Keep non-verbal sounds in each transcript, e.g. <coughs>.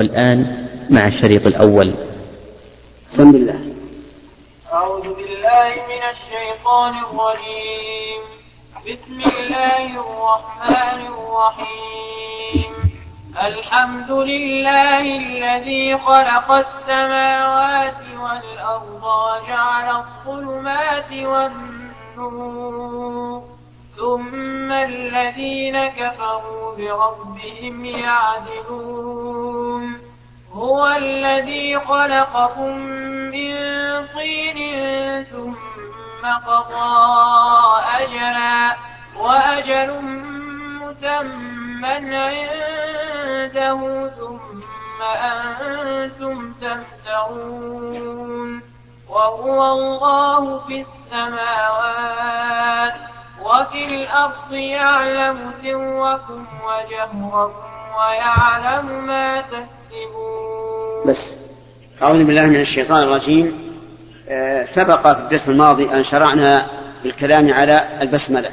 والآن مع الشريط الأول. بسم الله أعوذ بالله من الشيطان الرجيم. بسم الله الرحمن الرحيم. الحمد لله الذي خلق السماوات والأرض وجعل الظلمات والنور. ثم الذين كفروا بربهم يعدلون هو الذي خلقكم من طين ثم قضى أجلا وأجل مسمى عنده ثم أنتم تمترون وهو الله في السماوات وفي الأرض يعلم سركم وجهركم ويعلم ما تكسبون. بس. أعوذ بالله من الشيطان الرجيم. آه، سبق في الدرس الماضي أن شرعنا بالكلام على البسملة.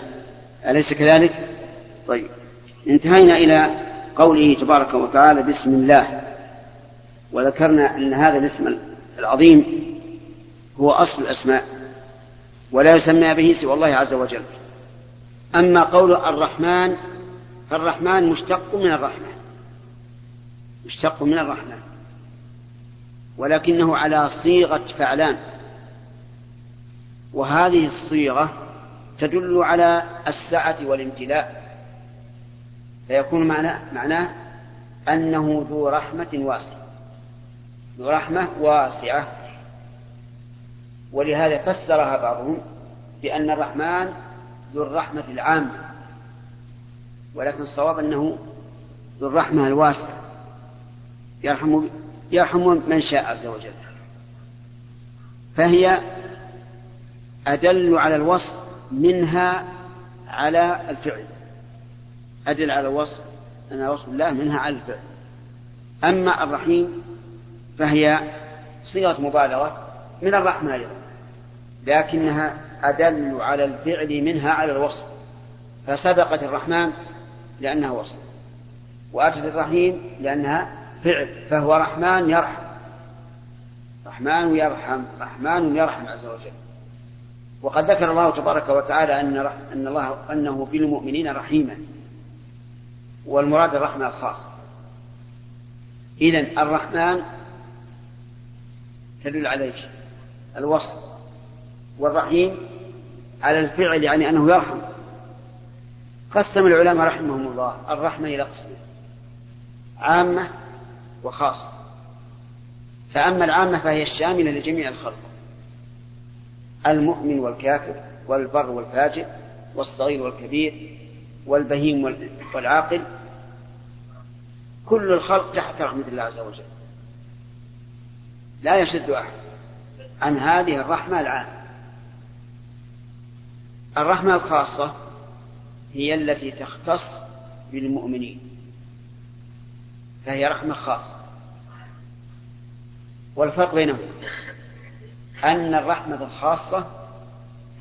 أليس كذلك؟ طيب. انتهينا إلى قوله تبارك وتعالى بسم الله. وذكرنا أن هذا الاسم العظيم هو أصل الأسماء ولا يسمى به سوى الله عز وجل. أما قول الرحمن فالرحمن مشتق من الرحمة مشتق من الرحمة ولكنه على صيغة فعلان. وهذه الصيغة تدل على السعة والامتلاء. فيكون معناه معناه أنه ذو رحمة واسعة. ذو رحمة واسعة. ولهذا فسرها بعضهم بأن الرحمن ذو الرحمة العامة ولكن الصواب أنه ذو الرحمة الواسعة. يرحم يرحم من شاء عز وجل. فهي أدل على الوصف منها على الفعل. أدل على الوصف أن وصف الله منها على الفعل. أما الرحيم فهي صيغة مبالغة من الرحمة أيضا لكنها أدل على الفعل منها على الوصف فسبقت الرحمن لأنها وصف وأتت الرحيم لأنها فعل فهو رحمن يرحم رحمن يرحم رحمن يرحم عز وجل. وقد ذكر الله تبارك وتعالى أن أن الله أنه بالمؤمنين رحيما والمراد الرحمة الخاص إذا الرحمن تدل عليه الوصف. والرحيم على الفعل يعني أنه يرحم. قسم العلماء رحمهم الله الرحمة إلى قسمين عامة وخاصة. فأما العامة فهي الشاملة لجميع الخلق المؤمن والكافر والبر والفاجر والصغير والكبير والبهيم والعاقل. كل الخلق تحت رحمة الله عز وجل. لا يشد أحد عن هذه الرحمة العامة. الرحمة الخاصة هي التي تختص بالمؤمنين. فهي رحمة خاصة. والفرق بينهم أن الرحمة الخاصة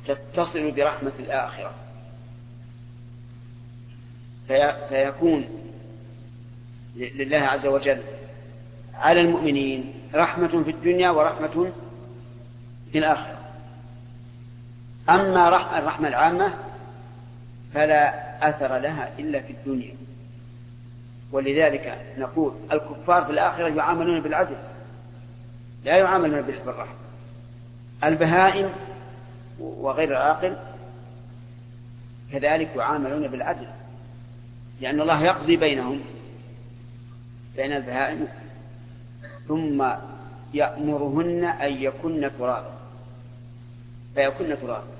تتصل برحمة الآخرة. في فيكون لله عز وجل على المؤمنين رحمة في الدنيا ورحمة في الآخرة. أما الرحمة العامة فلا أثر لها إلا في الدنيا. ولذلك نقول الكفار في الآخرة يعاملون بالعدل لا يعاملون بالرحمة البهائم وغير العاقل كذلك يعاملون بالعدل لأن الله يقضي بينهم بين البهائم ثم يأمرهن أن يكن ترابا. فيكن ترابا.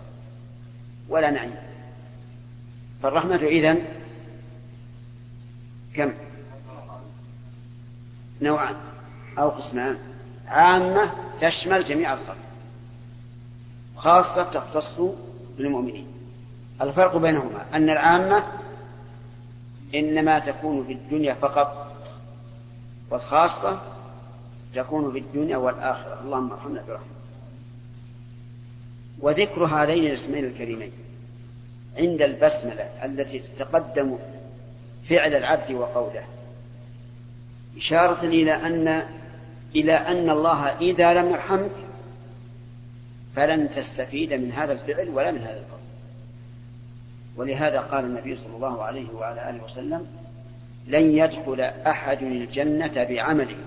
ولا نعيم. فالرحمة إذن كم؟ نوعان. أو قسمان. عامة تشمل جميع الخلق. خاصة تختص بالمؤمنين. الفرق بينهما أن العامة إنما تكون في الدنيا فقط والخاصة تكون في الدنيا والآخرة. اللهم ارحمنا برحمة وذكر هذين الاسمين الكريمين عند البسملة التي تتقدم فعل العبد وقوله إشارة إلى أن إلى أن الله إذا لم يرحمك فلن تستفيد من هذا الفعل ولا من هذا القول. ولهذا قال النبي صلى الله عليه وعلى آله وسلم لن يدخل أحد الجنة بعمله.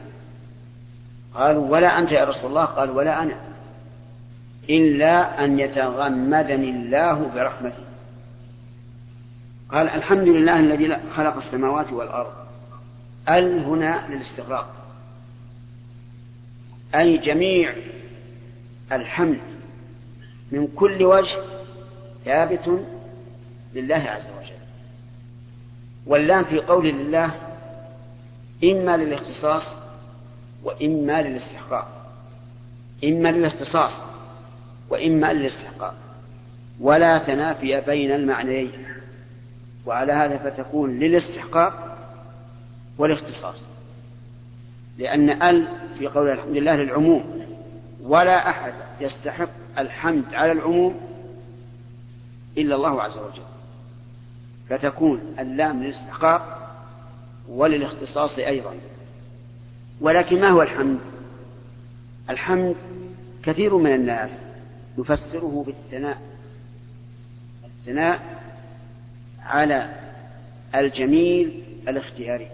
قالوا ولا أنت يا رسول الله؟ قال ولا أنا. إلا أن يتغمدني الله برحمته. قال الحمد لله الذي خلق السماوات والأرض. ال هنا للاستغراق؟ أي جميع الحمد من كل وجه ثابت لله عز وجل. واللام في قول الله إما للاختصاص وإما للاستحقاق. إما للاختصاص. وإما للاستحقاق ولا تنافي بين المعنيين. وعلى هذا فتكون للاستحقاق والاختصاص. لأن ال في قول الحمد لله للعموم ولا أحد يستحق الحمد على العموم إلا الله عز وجل. فتكون اللام للاستحقاق وللاختصاص أيضا. ولكن ما هو الحمد؟ الحمد كثير من الناس يفسره بالثناء. الثناء على الجميل الاختياري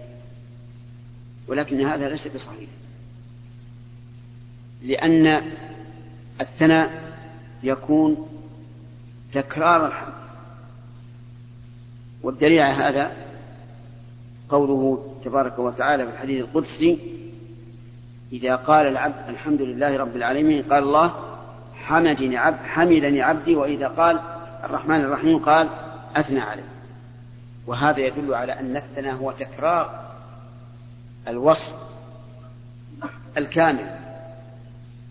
ولكن هذا ليس بصحيح لأن الثناء يكون تكرار الحمد والدليل على هذا قوله تبارك وتعالى في الحديث القدسي إذا قال العبد الحمد لله رب العالمين قال الله حمدني عبد حمدني عبدي وإذا قال الرحمن الرحيم قال أثنى عليه. وهذا يدل على أن الثناء هو تكرار الوصف الكامل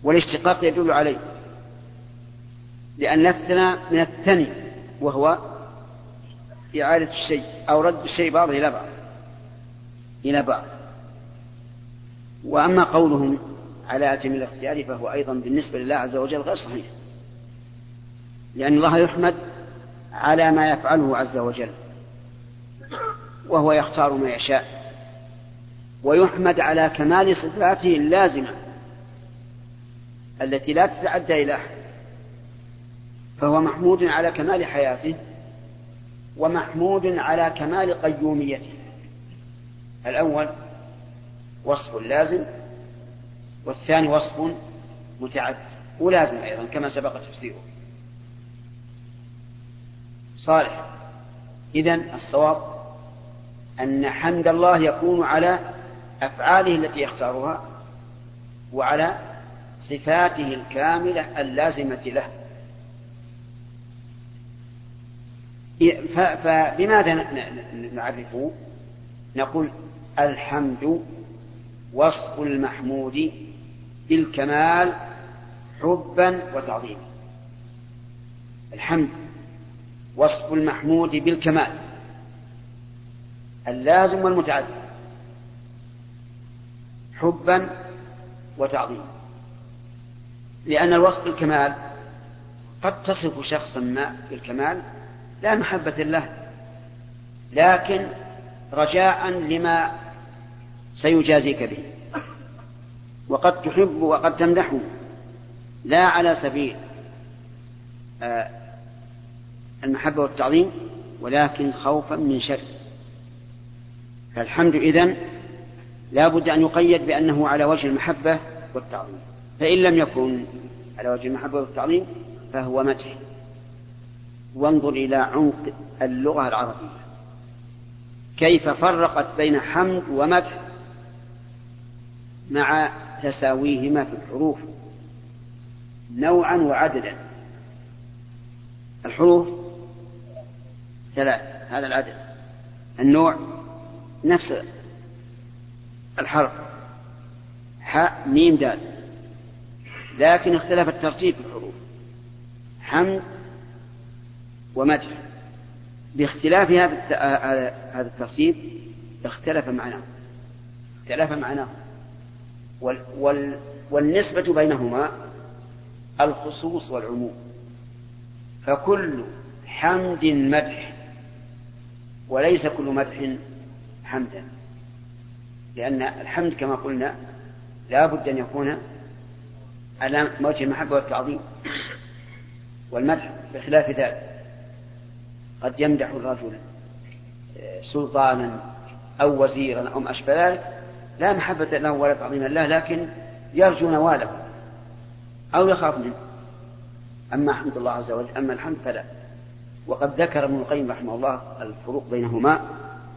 والاشتقاق يدل عليه. لأن الثناء من الثني وهو إعادة الشيء أو رد الشيء بعضه إلى بعض إلى بعض. وأما قولهم على جميل الاختيار فهو أيضا بالنسبة لله عز وجل غير صحيح. لأن الله يحمد على ما يفعله عز وجل وهو يختار ما يشاء ويحمد على كمال صفاته اللازمة التي لا تتعدى إلى أحد فهو محمود على كمال حياته ومحمود على كمال قيوميته. الأول وصف لازم والثاني وصف متعد ولازم أيضا كما سبق تفسيره. صالح. إذن الصواب أن حمد الله يكون على أفعاله التي يختارها وعلى صفاته الكاملة اللازمة له. فبماذا نعرفه نقول الحمد وصف المحمود بالكمال حبا وتعظيما. الحمد وصف المحمود بالكمال اللازم والمتعدد حبا وتعظيما. لأن الوصف بالكمال قد تصف شخصا ما بالكمال لا محبة له لكن رجاء لما سيجازيك به. وقد تحب وقد تمدحه لا على سبيل آه، المحبة والتعظيم ولكن خوفا من شر. فالحمد إذن لا بد أن يقيد بأنه على وجه المحبة والتعظيم. فإن لم يكن على وجه المحبة والتعظيم فهو مدح. وانظر إلى عمق اللغة العربية. كيف فرقت بين حمد ومدح مع تساويهما في الحروف نوعا وعددا. الحروف ثلاث هذا العدد. النوع نفس الحرف. حاء ميم دال. لكن اختلف الترتيب في الحروف. حمد ومدح. باختلاف هذا هذا الترتيب اختلف معناه. اختلف معناه. وال وال والنسبة بينهما الخصوص والعموم. فكل حمد مدح وليس كل مدح حمدا. لأن الحمد كما قلنا لا بد أن يكون على وجه المحبة والتعظيم. والمدح بخلاف ذلك. قد يمدح الرجل آه، سلطانا أو وزيرا أو ما أشبه ذلك لا محبة له ولا تعظيما له لكن يرجو نواله أو يخاف منه. أما حمد الله عز وجل أما الحمد فلا. وقد ذكر ابن القيم رحمه الله الفروق بينهما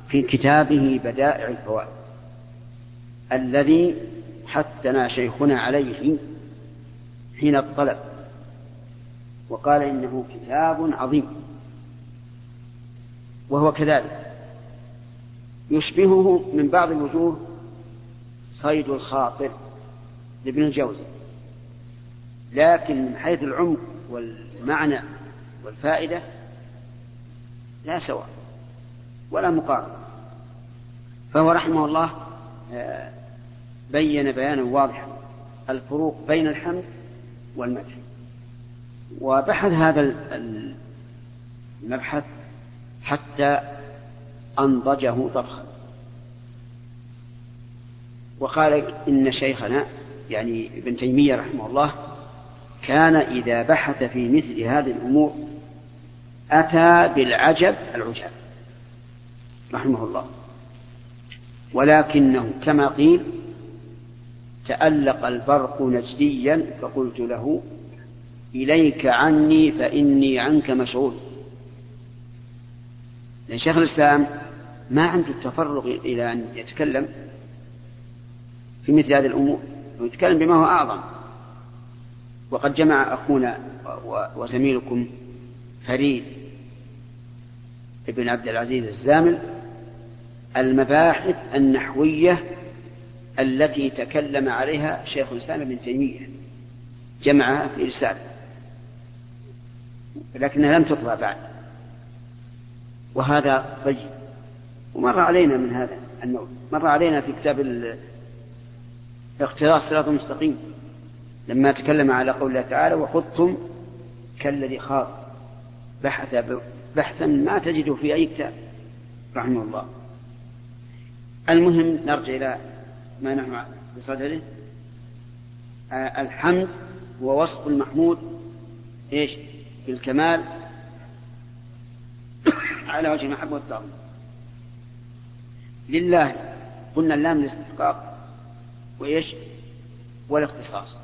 في كتابه بدائع الفوائد. الذي حثنا شيخنا عليه حين الطلب وقال إنه كتاب عظيم. وهو كذلك. يشبهه من بعض الوجوه صيد الخاطر لابن الجوزي. لكن من حيث العمق والمعنى والفائدة لا سواء ولا مقارنة. فهو رحمه الله آه، بين بيانا واضحا. الفروق بين الحمد والمدح. وبحث هذا المبحث حتى أنضجه طبخا. وقال إن شيخنا يعني ابن تيمية رحمه الله كان إذا بحث في مثل هذه الأمور أتى بالعجب العجاب رحمه الله. ولكنه كما قيل تألق البرق نجديا فقلت له إليك عني فإني عنك مشغول. لأن شيخ الإسلام ما عنده التفرغ إلى أن يتكلم؟ في مثل هذه الأمور. ويتكلم بما هو أعظم. وقد جمع أخونا وزميلكم فريد ابن عبد العزيز الزامل المباحث النحوية التي تكلم عليها شيخ الإسلام ابن تيمية. جمعها في رسالة لكنها لم تطبع بعد. وهذا طيب ومر علينا من هذا النوع مر علينا في كتاب اقتراص الصراط المستقيم. لما تكلم على قول الله تعالى وخذتم كالذي خاض بحث بحثا ما تجده في أي كتاب رحمه الله. المهم نرجع إلى ما نحن بصدده. آه الحمد هو وصف المحمود إيش؟ بالكمال. <coughs> على وجه المحبة والتعظيم لله قلنا اللام الاستحقاق وإيش؟ والاختصاص.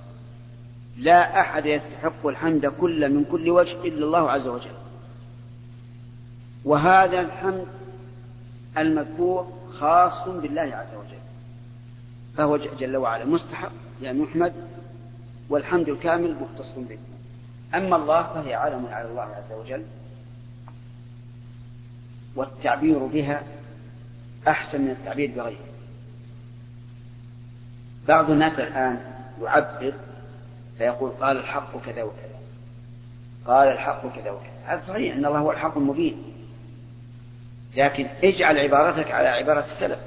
لا أحد يستحق الحمد كل من كل وجه إلا الله عز وجل. وهذا الحمد المذكور خاص بالله عز وجل. فهو جل وعلا مستحق لأن يحمد والحمد الكامل مختص به. أما الله فهي علم على الله عز وجل والتعبير بها أحسن من التعبير بغيره. بعض الناس الآن يعبر فيقول قال الحق كذا وكذا قال الحق كذا وكذا هذا صحيح أن الله هو الحق المبين. لكن اجعل عبارتك على عبارة السلف.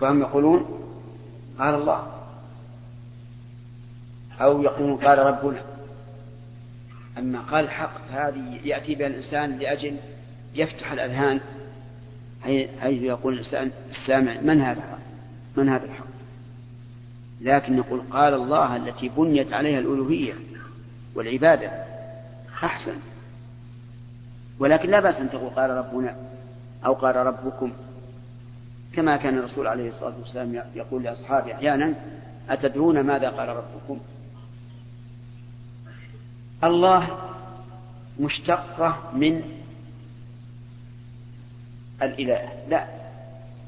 فهم يقولون قال الله. أو يقولون قال ربنا. أما قال الحق فهذه يأتي بها الإنسان لأجل يفتح الأذهان حيث يقول الإنسان السامع. من هذا؟ من هذا الحق؟ لكن نقول قال الله التي بنيت عليها الألوهية والعبادة أحسن. ولكن لا بأس أن تقول قال ربنا أو قال ربكم. كما كان الرسول عليه الصلاة والسلام يقول لأصحابه أحيانا أتدرون ماذا قال ربكم؟ الله مشتقة من الإله. لا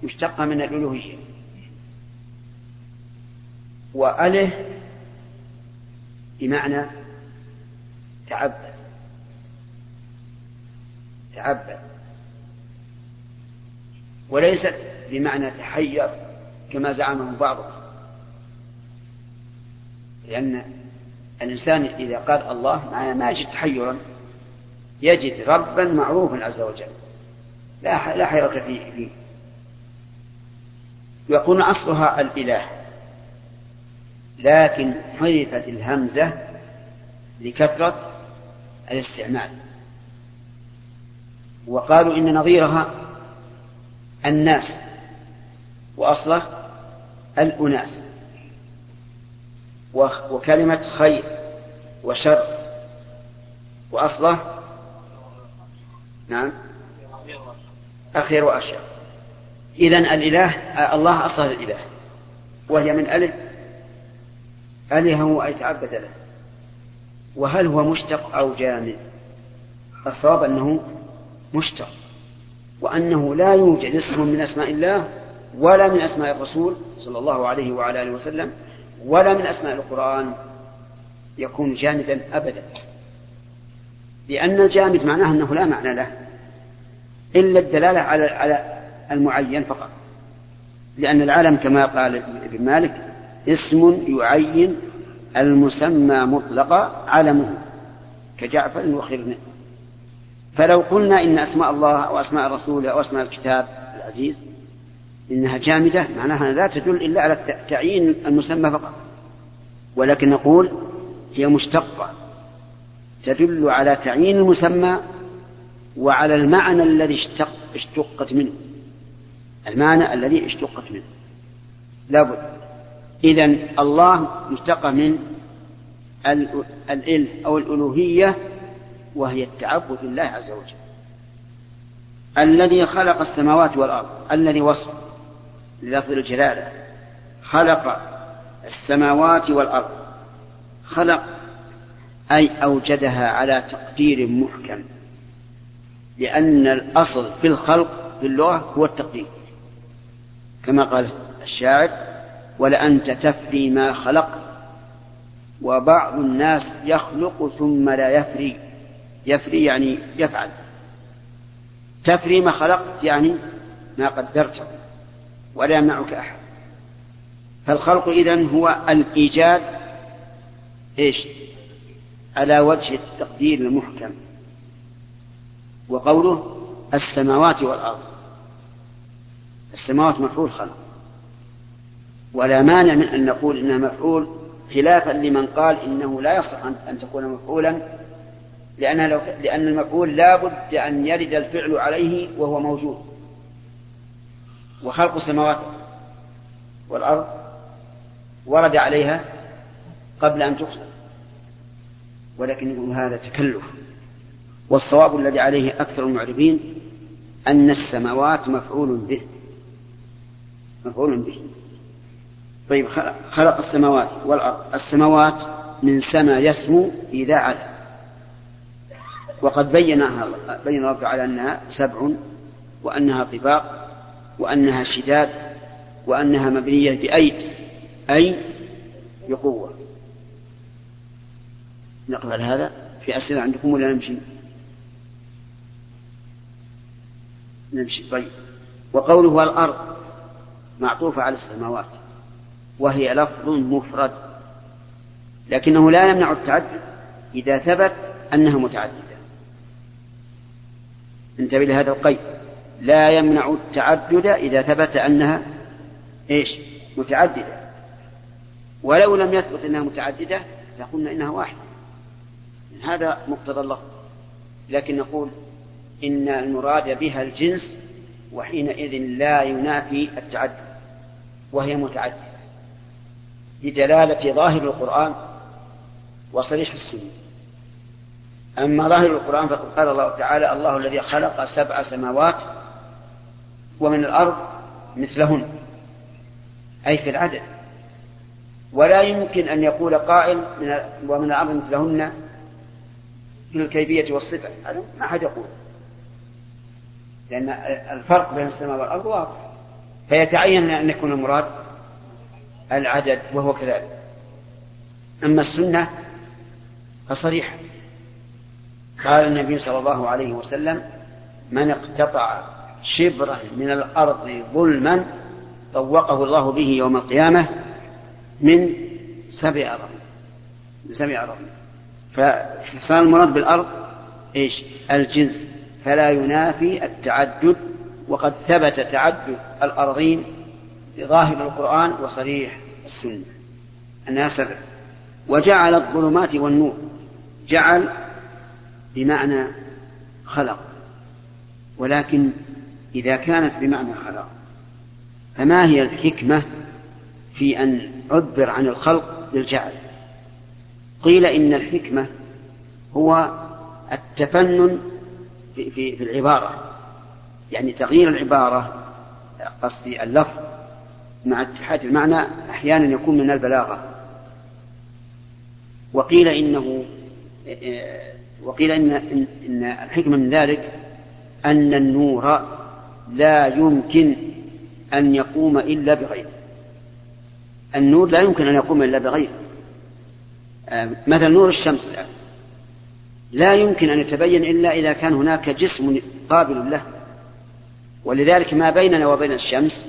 مشتقة من الألوهية. وأله بمعنى تعبد. تعبد. وليست بمعنى تحير كما زعمه بعضهم. لأن الإنسان إذا قال الله ما يجد تحيرا يجد ربا معروفا عز وجل. لا لا حيرة فيه, فيه. يكون أصلها الإله. لكن حذفت الهمزة لكثرة الاستعمال. وقالوا إن نظيرها الناس وأصله الأناس. وكلمة خير وشر وأصله نعم أخير وأشر. إذن الإله الله أصل الإله وهي من ألف ألهة أي تعبد له. وهل هو مشتق أو جامد؟ الصواب أنه مشتق. وأنه لا يوجد اسم من أسماء الله ولا من أسماء الرسول صلى الله عليه وعلى آله وسلم ولا من أسماء القرآن يكون جامدا أبدا. لأن الجامد معناه أنه لا معنى له إلا الدلالة على على المعين فقط. لأن العالم كما قال ابن مالك اسم يعين المسمى مطلقا علمه كجعفر وخرن فلو قلنا إن أسماء الله أو أسماء الرسول أو أسماء الكتاب العزيز إنها جامدة معناها لا تدل إلا على تعيين المسمى فقط. ولكن نقول هي مشتقة تدل على تعيين المسمى وعلى المعنى الذي اشتق اشتقت منه. المعنى الذي اشتقت منه. لابد إذا الله مشتقة من الإله أو الألوهية وهي التعبد لله عز وجل. الذي خلق السماوات والأرض الذي وصف للفظ الجلالة. خلق السماوات والأرض. خلق أي أوجدها على تقدير محكم. لأن الأصل في الخلق في اللغة هو التقدير. كما قال الشاعر ولأنت تفري ما خلقت. وبعض الناس يخلق ثم لا يفري. يفري يعني يفعل. تفري ما خلقت يعني ما قدرته ولا يمنعك أحد. فالخلق إذن هو الإيجاد إيش؟ على وجه التقدير المحكم. وقوله السماوات والأرض. السماوات مفعول خلق. ولا مانع من أن نقول إنها مفعول خلافا لمن قال إنه لا يصح أن تكون مفعولا لأن, لو لأن المفعول لا بد أن يرد الفعل عليه وهو موجود. وخلق السماوات والأرض ورد عليها قبل أن تخلق ولكن يقول هذا تكلف. والصواب الذي عليه أكثر المعربين أن السماوات مفعول به. مفعول به. طيب خلق السماوات والأرض. السماوات من سما يسمو إذا علا وقد بينها بين الله تعالى أنها سبع وأنها طباق وأنها شداد وأنها مبنية بأيد أي بقوة. نقبل هذا في أسئلة عندكم ولا نمشي؟ نمشي. طيب. وقوله الأرض معطوفة على السماوات. وهي لفظ مفرد. لكنه لا يمنع التعدد إذا ثبت أنها متعددة. انتبه لهذا القيد. لا يمنع التعدد إذا ثبت أنها إيش؟ متعددة. ولو لم يثبت أنها متعددة لقلنا إنها واحدة. هذا مقتضى اللفظ. لكن نقول إن المراد بها الجنس وحينئذ لا ينافي التعدد. وهي متعددة. بدلالة ظاهر القرآن وصريح السنة. أما ظاهر القرآن فقد قال الله تعالى الله الذي خلق سبع سماوات ومن الأرض مثلهن أي في العدد. ولا يمكن أن يقول قائل من ومن الأرض مثلهن في الكيفية والصفة. هذا ما أحد يقول. لأن الفرق بين السماء والأرض واضح. فيتعين أن يكون المراد العدد وهو كذلك. أما السنة فصريحة. قال النبي صلى الله عليه وسلم من اقتطع شبرا من الأرض ظلما طوقه الله به يوم القيامة من سبع أرض من سبع أرض فصار المراد بالأرض إيش؟ الجنس. فلا ينافي التعدد وقد ثبت تعدد الأرضين بظاهر القرآن وصريح السنة. أنها سبع وجعل الظلمات والنور. جعل بمعنى خلق. ولكن إذا كانت بمعنى خلق فما هي الحكمة في أن عبر عن الخلق بالجعل قيل إن الحكمة هو التفنن في, في, في العبارة. يعني تغيير العبارة قصدي اللفظ مع اتحاد المعنى أحيانا يكون من البلاغة. وقيل إنه وقيل إن, إن الحكمة من ذلك أن النور لا يمكن أن يقوم إلا بغيره. النور لا يمكن أن يقوم إلا بغيره. مثل نور الشمس الآن. لا يمكن أن يتبين إلا إذا كان هناك جسم قابل له. ولذلك ما بيننا وبين الشمس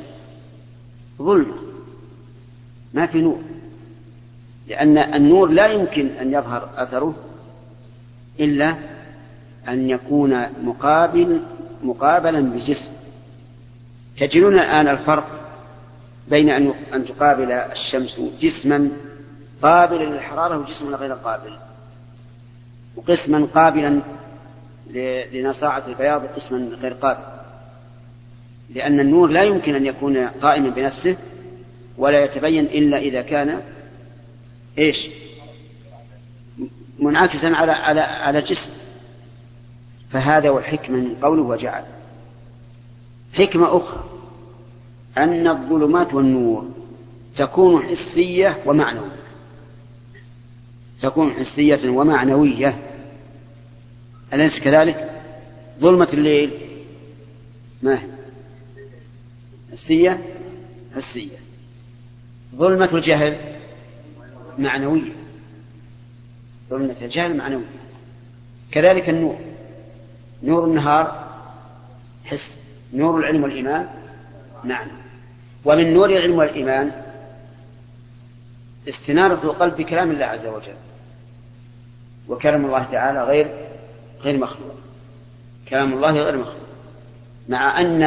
ظلمة ما في نور. لأن النور لا يمكن أن يظهر أثره إلا أن يكون مقابل مقابلا بجسم. تجدون الآن الفرق بين أن تقابل الشمس جسما قابلا للحرارة وجسما غير قابل. وقسما قابلا لنصاعة البياض وقسما غير قابل. لأن النور لا يمكن أن يكون قائما بنفسه ولا يتبين إلا إذا كان إيش؟ منعكسا على على على جسم فهذا هو الحكمة من قوله وجعل. حكمة أخرى أن الظلمات والنور تكون حسية ومعنوية. تكون حسية ومعنوية. أليس كذلك؟ ظلمة الليل. ما هي؟ حسية حسية ظلمة الجهل معنوية. ظلمة الجهل معنوية. كذلك النور. نور النهار حس. نور العلم والإيمان معنى. ومن نور العلم والإيمان استنارة القلب بكلام الله عز وجل. وكلام الله تعالى غير غير مخلوق. كلام الله غير مخلوق. مع أن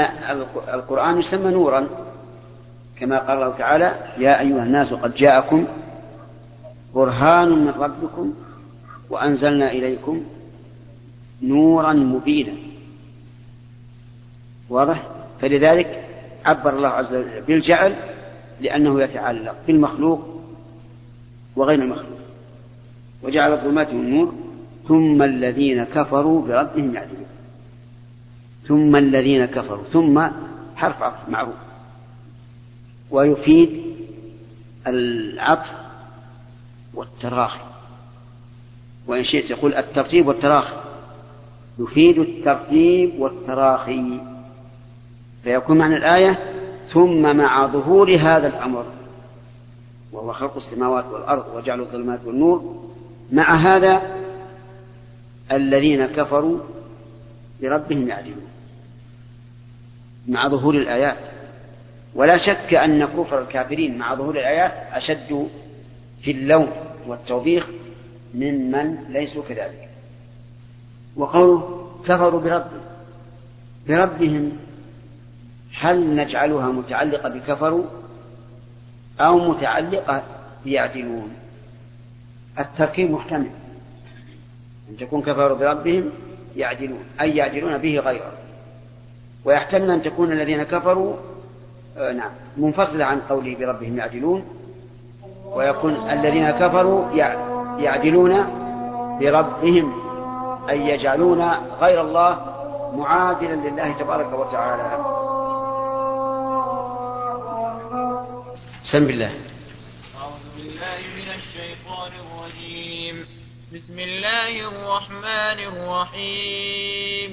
القرآن يسمى نورا كما قال الله تعالى يا أيها الناس قد جاءكم برهان من ربكم وأنزلنا إليكم نورا مبينا. واضح؟ فلذلك عبر الله عز وجل بالجعل لأنه يتعلق بالمخلوق وغير المخلوق وجعل الظلمات والنور ثم الذين كفروا بربهم يعدلون. ثم الذين كفروا ثم حرف عطف معروف. ويفيد العطف والتراخي. وإن شئت يقول الترتيب والتراخي. يفيد الترتيب والتراخي. فيكون معنى الآية ثم مع ظهور هذا الأمر وهو خلق السماوات والأرض وجعل الظلمات والنور مع هذا الذين كفروا بربهم يعدلون. مع ظهور الآيات. ولا شك أن كفر الكافرين مع ظهور الآيات أشد في اللوم والتوبيخ ممن ليسوا كذلك. وقوله كفروا بربهم بربهم هل نجعلها متعلقة بكفروا أو متعلقة بيعدلون؟ التركيب محتمل. أن تكون كفروا بربهم يعدلون أي يعدلون به غيره. ويحتمل أن تكون الذين كفروا آه نعم منفصلة عن قوله بربهم يعدلون ويكون الذين كفروا يعدلون بربهم أي يجعلون غير الله معادلا لله تبارك وتعالى. سم بالله أعوذ بالله من الشيطان الرجيم. بسم الله الرحمن الرحيم.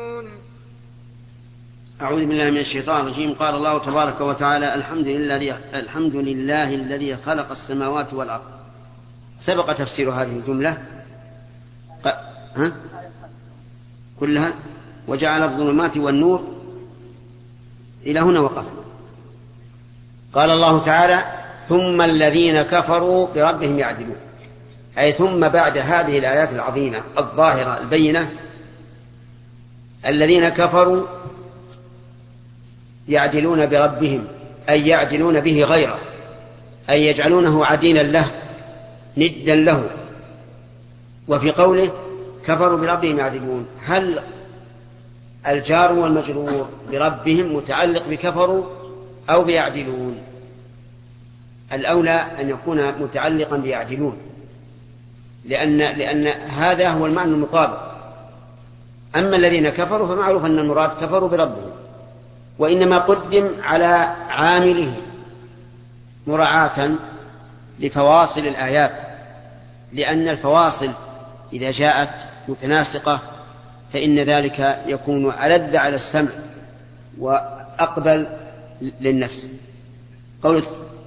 أعوذ بالله من الشيطان الرجيم. قال الله تبارك وتعالى الحمد لله الحمد لله الذي خلق السماوات والأرض. سبق تفسير هذه الجملة؟ ها؟ كلها؟ وجعل الظلمات والنور إلى هنا وقف. قال الله تعالى ثم الذين كفروا بربهم يعدلون. أي ثم بعد هذه الآيات العظيمة الظاهرة البينة الذين كفروا يعدلون بربهم أي يعدلون به غيره أي يجعلونه عديلا له ندا له. وفي قوله كفروا بربهم يعدلون. هل الجار والمجرور بربهم متعلق بكفروا أو بيعدلون؟ الأولى أن يكون متعلقا بيعدلون لأن لأن هذا هو المعنى المطابق. أما الذين كفروا فمعروف أن المراد كفروا بربهم. وإنما قدم على عامله مراعاة لفواصل الآيات لأن الفواصل إذا جاءت متناسقة فإن ذلك يكون ألذ على السمع وأقبل للنفس. قول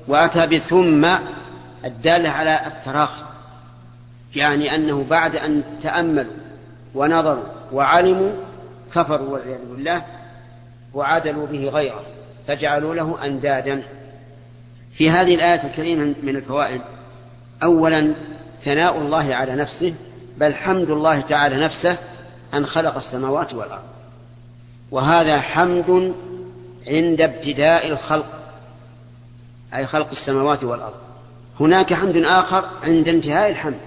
وأتى بثم الدالة على التراخي يعني أنه بعد أن تأملوا ونظروا وعلموا كفروا والعياذ بالله وعدلوا به غيره فجعلوا له أندادا. في هذه الآية الكريمة من الفوائد أولا ثناء الله على نفسه بل حمد الله تعالى نفسه أن خلق السماوات والأرض. وهذا حمد عند ابتداء الخلق أي خلق السماوات والأرض. هناك حمد آخر عند انتهاء الحمد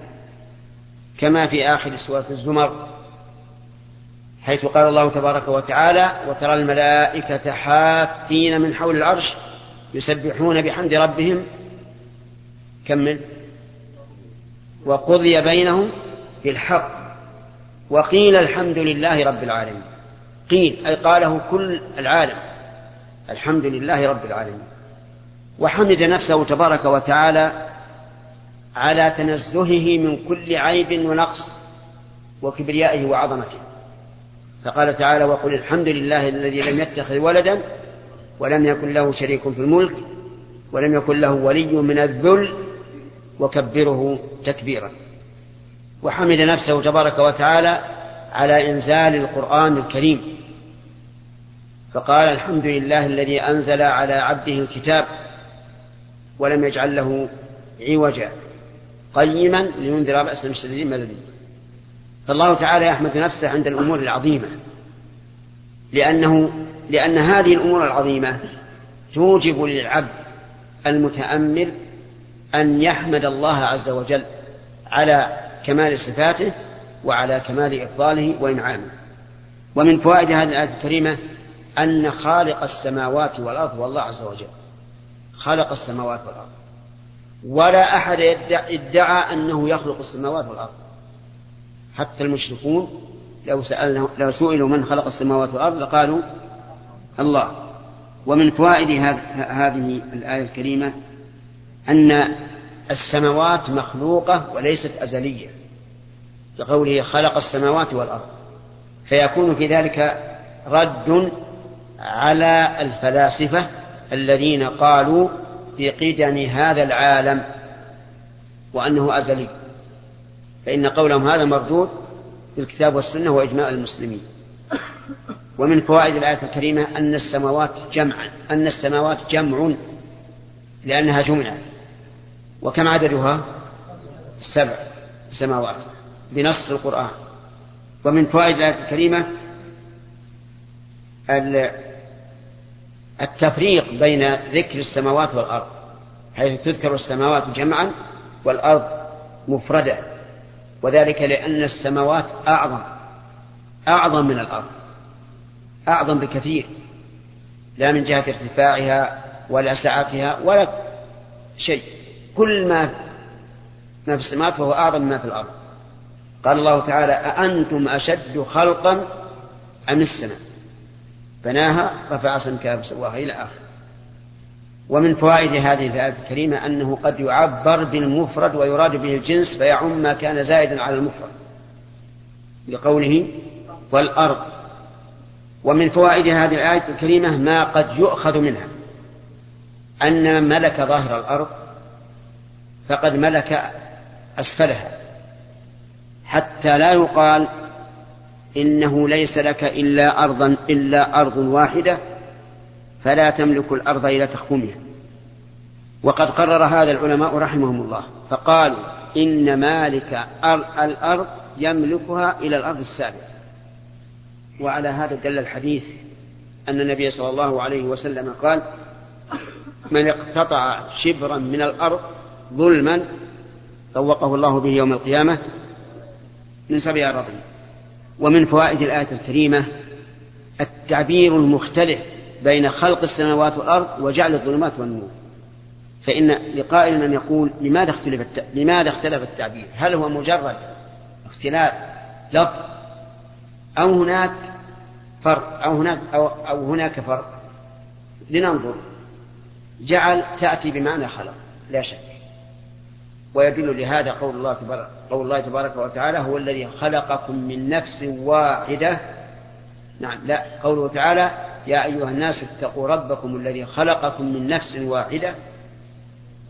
كما في آخر سورة الزمر. حيث قال الله تبارك وتعالى وترى الملائكة حافين من حول العرش يسبحون بحمد ربهم. كمل وقضي بينهم بالحق وقيل الحمد لله رب العالمين. قيل أي قاله كل العالم الحمد لله رب العالمين. وحمد نفسه تبارك وتعالى على تنزهه من كل عيب ونقص وكبريائه وعظمته. فقال تعالى وقل الحمد لله الذي لم يتخذ ولدا ولم يكن له شريك في الملك ولم يكن له ولي من الذل وكبره تكبيرا. وحمد نفسه تبارك وتعالى على إنزال القرآن الكريم. فقال الحمد لله الذي أنزل على عبده الكتاب ولم يجعل له عوجا قيما لينذر بأسا شديدا من فالله تعالى يحمد نفسه عند الأمور العظيمة. لأنه لأن هذه الأمور العظيمة توجب للعبد المتأمل أن يحمد الله عز وجل على كمال صفاته وعلى كمال إفضاله وإنعامه. ومن فوائد هذه الآية الكريمة أن خالق السماوات والأرض هو الله عز وجل خلق السماوات والأرض. ولا أحد ادعى أنه يخلق السماوات والأرض. حتى المشركون لو سألنا لو سئلوا من خلق السماوات والأرض لقالوا الله. ومن فوائد هذه الآية الكريمة أن السماوات مخلوقة وليست أزلية لقوله خلق السماوات والأرض. فيكون في ذلك رد على الفلاسفة الذين قالوا بقدم هذا العالم وأنه أزلي. فإن قولهم هذا مردود بالكتاب والسنة وإجماع المسلمين. ومن فوائد الآية الكريمة أن السماوات جمعا أن السماوات جمع لأنها جمعة وكم عددها؟ سبع سماوات بنص القرآن. ومن فوائد الآية الكريمة التفريق بين ذكر السماوات والأرض حيث تذكر السماوات جمعا والأرض مفردة. وذلك لأن السماوات أعظم أعظم من الأرض أعظم بكثير لا من جهة ارتفاعها ولا سعتها ولا شيء. كل ما ما في السماوات فهو أعظم مما في الأرض. قال الله تعالى أأنتم أشد خلقا أم السماء؟ بناها رفع سمكها فسواها إلى آخر. ومن فوائد هذه الآية الكريمة أنه قد يعبر بالمفرد ويراد به الجنس فيعم ما كان زائدا على المفرد لقوله والأرض. ومن فوائد هذه الآية الكريمة ما قد يؤخذ منها أن من ملك ظاهر الأرض فقد ملك أسفلها حتى لا يقال إنه ليس لك إلا أرضا إلا أرض واحدة فلا تملك الأرض إلى تخكمها وقد قرر هذا العلماء رحمهم الله فقالوا إن مالك الأرض يملكها إلى الأرض السابقة. وعلى هذا دل الحديث أن النبي صلى الله عليه وسلم قال من اقتطع شبرا من الأرض ظلما طوقه الله به يوم القيامة من سبع أراضين ومن فوائد الآية الكريمة التعبير المختلف بين خلق السماوات والأرض وجعل الظلمات والنور فإن لقائل من يقول لماذا اختلف. لماذا اختلف التعبير؟ هل هو مجرد اختلاف لفظ أو هناك فرق أو هناك أو, أو هناك فرق؟ لننظر جعل تأتي بمعنى خلق لا شك ويدل لهذا قول الله تبارك قول الله تبارك وتعالى هو الذي خلقكم من نفس واحدة نعم لا قوله تعالى يا أيها الناس اتقوا ربكم الذي خلقكم من نفس واحدة.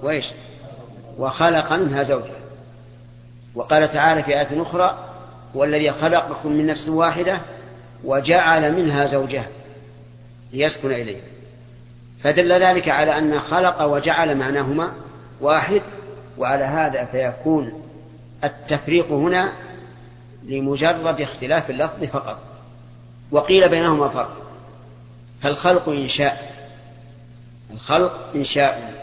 وإيش؟ وخلق منها زوجها. وقال تعالى في آية أخرى هو الذي خلقكم من نفس واحدة وجعل منها زوجها ليسكن إليه. فدل ذلك على أن خلق وجعل معناهما واحد وعلى هذا فيكون التفريق هنا لمجرد اختلاف اللفظ فقط. وقيل بينهما فرق. فالخلق إنشاء الخلق إنشاء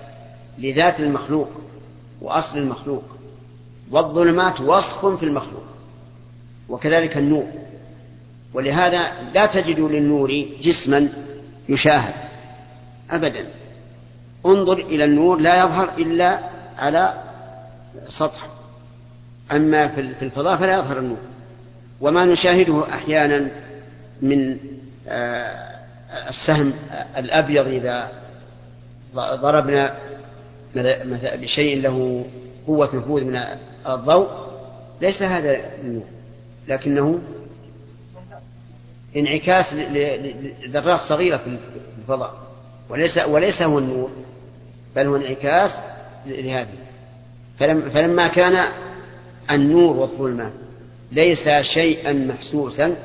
لذات المخلوق وأصل المخلوق والظلمات وصف في المخلوق وكذلك النور. ولهذا لا تجد للنور جسما يشاهد أبدا. انظر إلى النور لا يظهر إلا على سطح. أما في الفضاء فلا يظهر النور. وما نشاهده أحيانا من آه، السهم الأبيض إذا ضربنا بشيء له قوة نفوذ من الضوء ليس هذا النور لكنه انعكاس لذرات صغيرة في الفضاء. وليس وليس هو النور بل هو انعكاس لهذه. فلم فلما كان النور والظلمة ليس شيئا محسوسا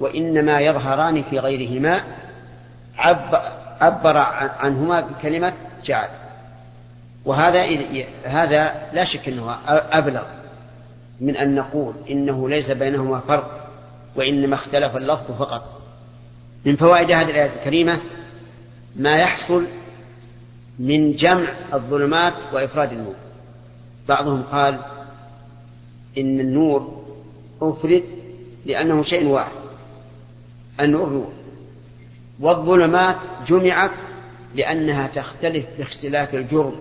وإنما يظهران في غيرهما عبر عنهما بكلمة جعل. وهذا هذا لا شك أنه أبلغ من أن نقول إنه ليس بينهما فرق وإنما اختلف اللفظ فقط. من فوائد هذه الآية الكريمة ما يحصل من جمع الظلمات وإفراد النور. بعضهم قال إن النور أفرد لأنه شيء واحد. النور نور والظلمات جمعت لأنها تختلف باختلاف الجرم.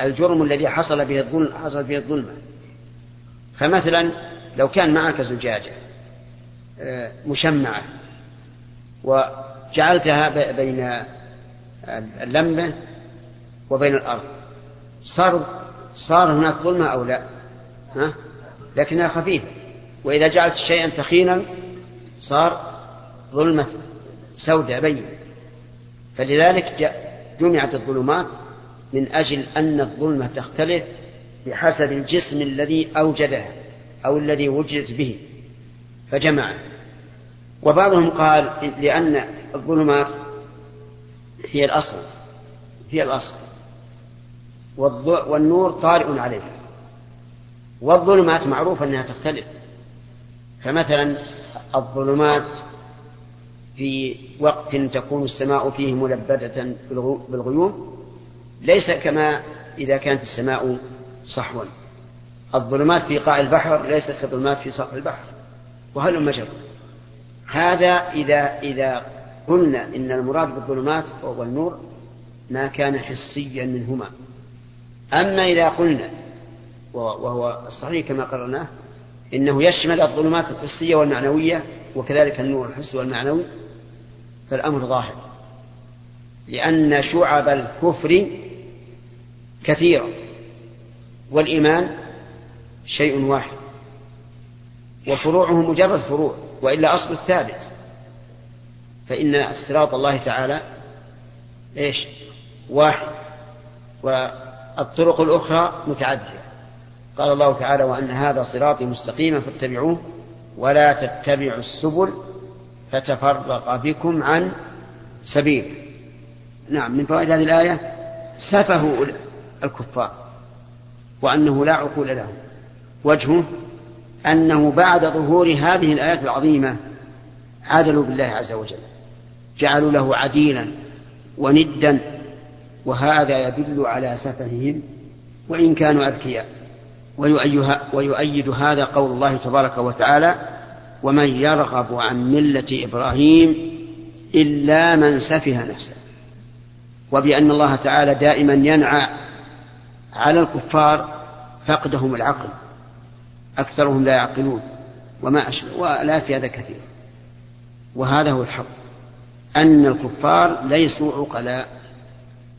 الجرم الذي حصل به الظلم حصل به الظلمة. فمثلا لو كان معك زجاجة آه، مشمعة وجعلتها بين اللمبة وبين الأرض صار صار هناك ظلمة أو لا؟ ها؟ لكنها خفيفة. وإذا جعلت شيئا ثخينا صار ظلمة سوداء بين. فلذلك جمعت الظلمات من أجل أن الظلمة تختلف بحسب الجسم الذي أوجدها أو الذي وجدت به. فجمع وبعضهم قال لأن الظلمات هي الأصل هي الأصل. والنور طارئ عليها. والظلمات معروف أنها تختلف. فمثلا الظلمات في وقت تكون السماء فيه ملبدة بالغيوم ليس كما إذا كانت السماء صحوا. الظلمات في قاع البحر ليست كظلمات في سطح البحر وهل مجر هذا إذا إذا قلنا إن المراد بالظلمات والنور ما كان حسيا منهما. أما إذا قلنا وهو الصحيح كما قررناه إنه يشمل الظلمات الحسية والمعنوية وكذلك النور الحسي والمعنوي فالأمر ظاهر. لأن شعب الكفر كثيرة والإيمان شيء واحد وفروعه مجرد فروع وإلا أصل الثابت. فإن صراط الله تعالى إيش؟ واحد والطرق الأخرى متعددة. قال الله تعالى وأن هذا صراطي مستقيما فاتبعوه ولا تتبعوا السبل فتفرق بكم عن سبيل. نعم من فوائد هذه الآية سفه الكفار وأنه لا عقول لهم وجهه أنه بعد ظهور هذه الآيات العظيمة عادلوا بالله عز وجل. جعلوا له عديلا وندا وهذا يدل على سفههم وإن كانوا أذكياء. ويؤيد هذا قول الله تبارك وتعالى ومن يرغب عن ملة إبراهيم إلا من سفه نفسه. وبأن الله تعالى دائما ينعى على الكفار فقدهم العقل أكثرهم لا يعقلون وما أشبه ولا في هذا كثير. وهذا هو الحق أن الكفار ليسوا عقلاء.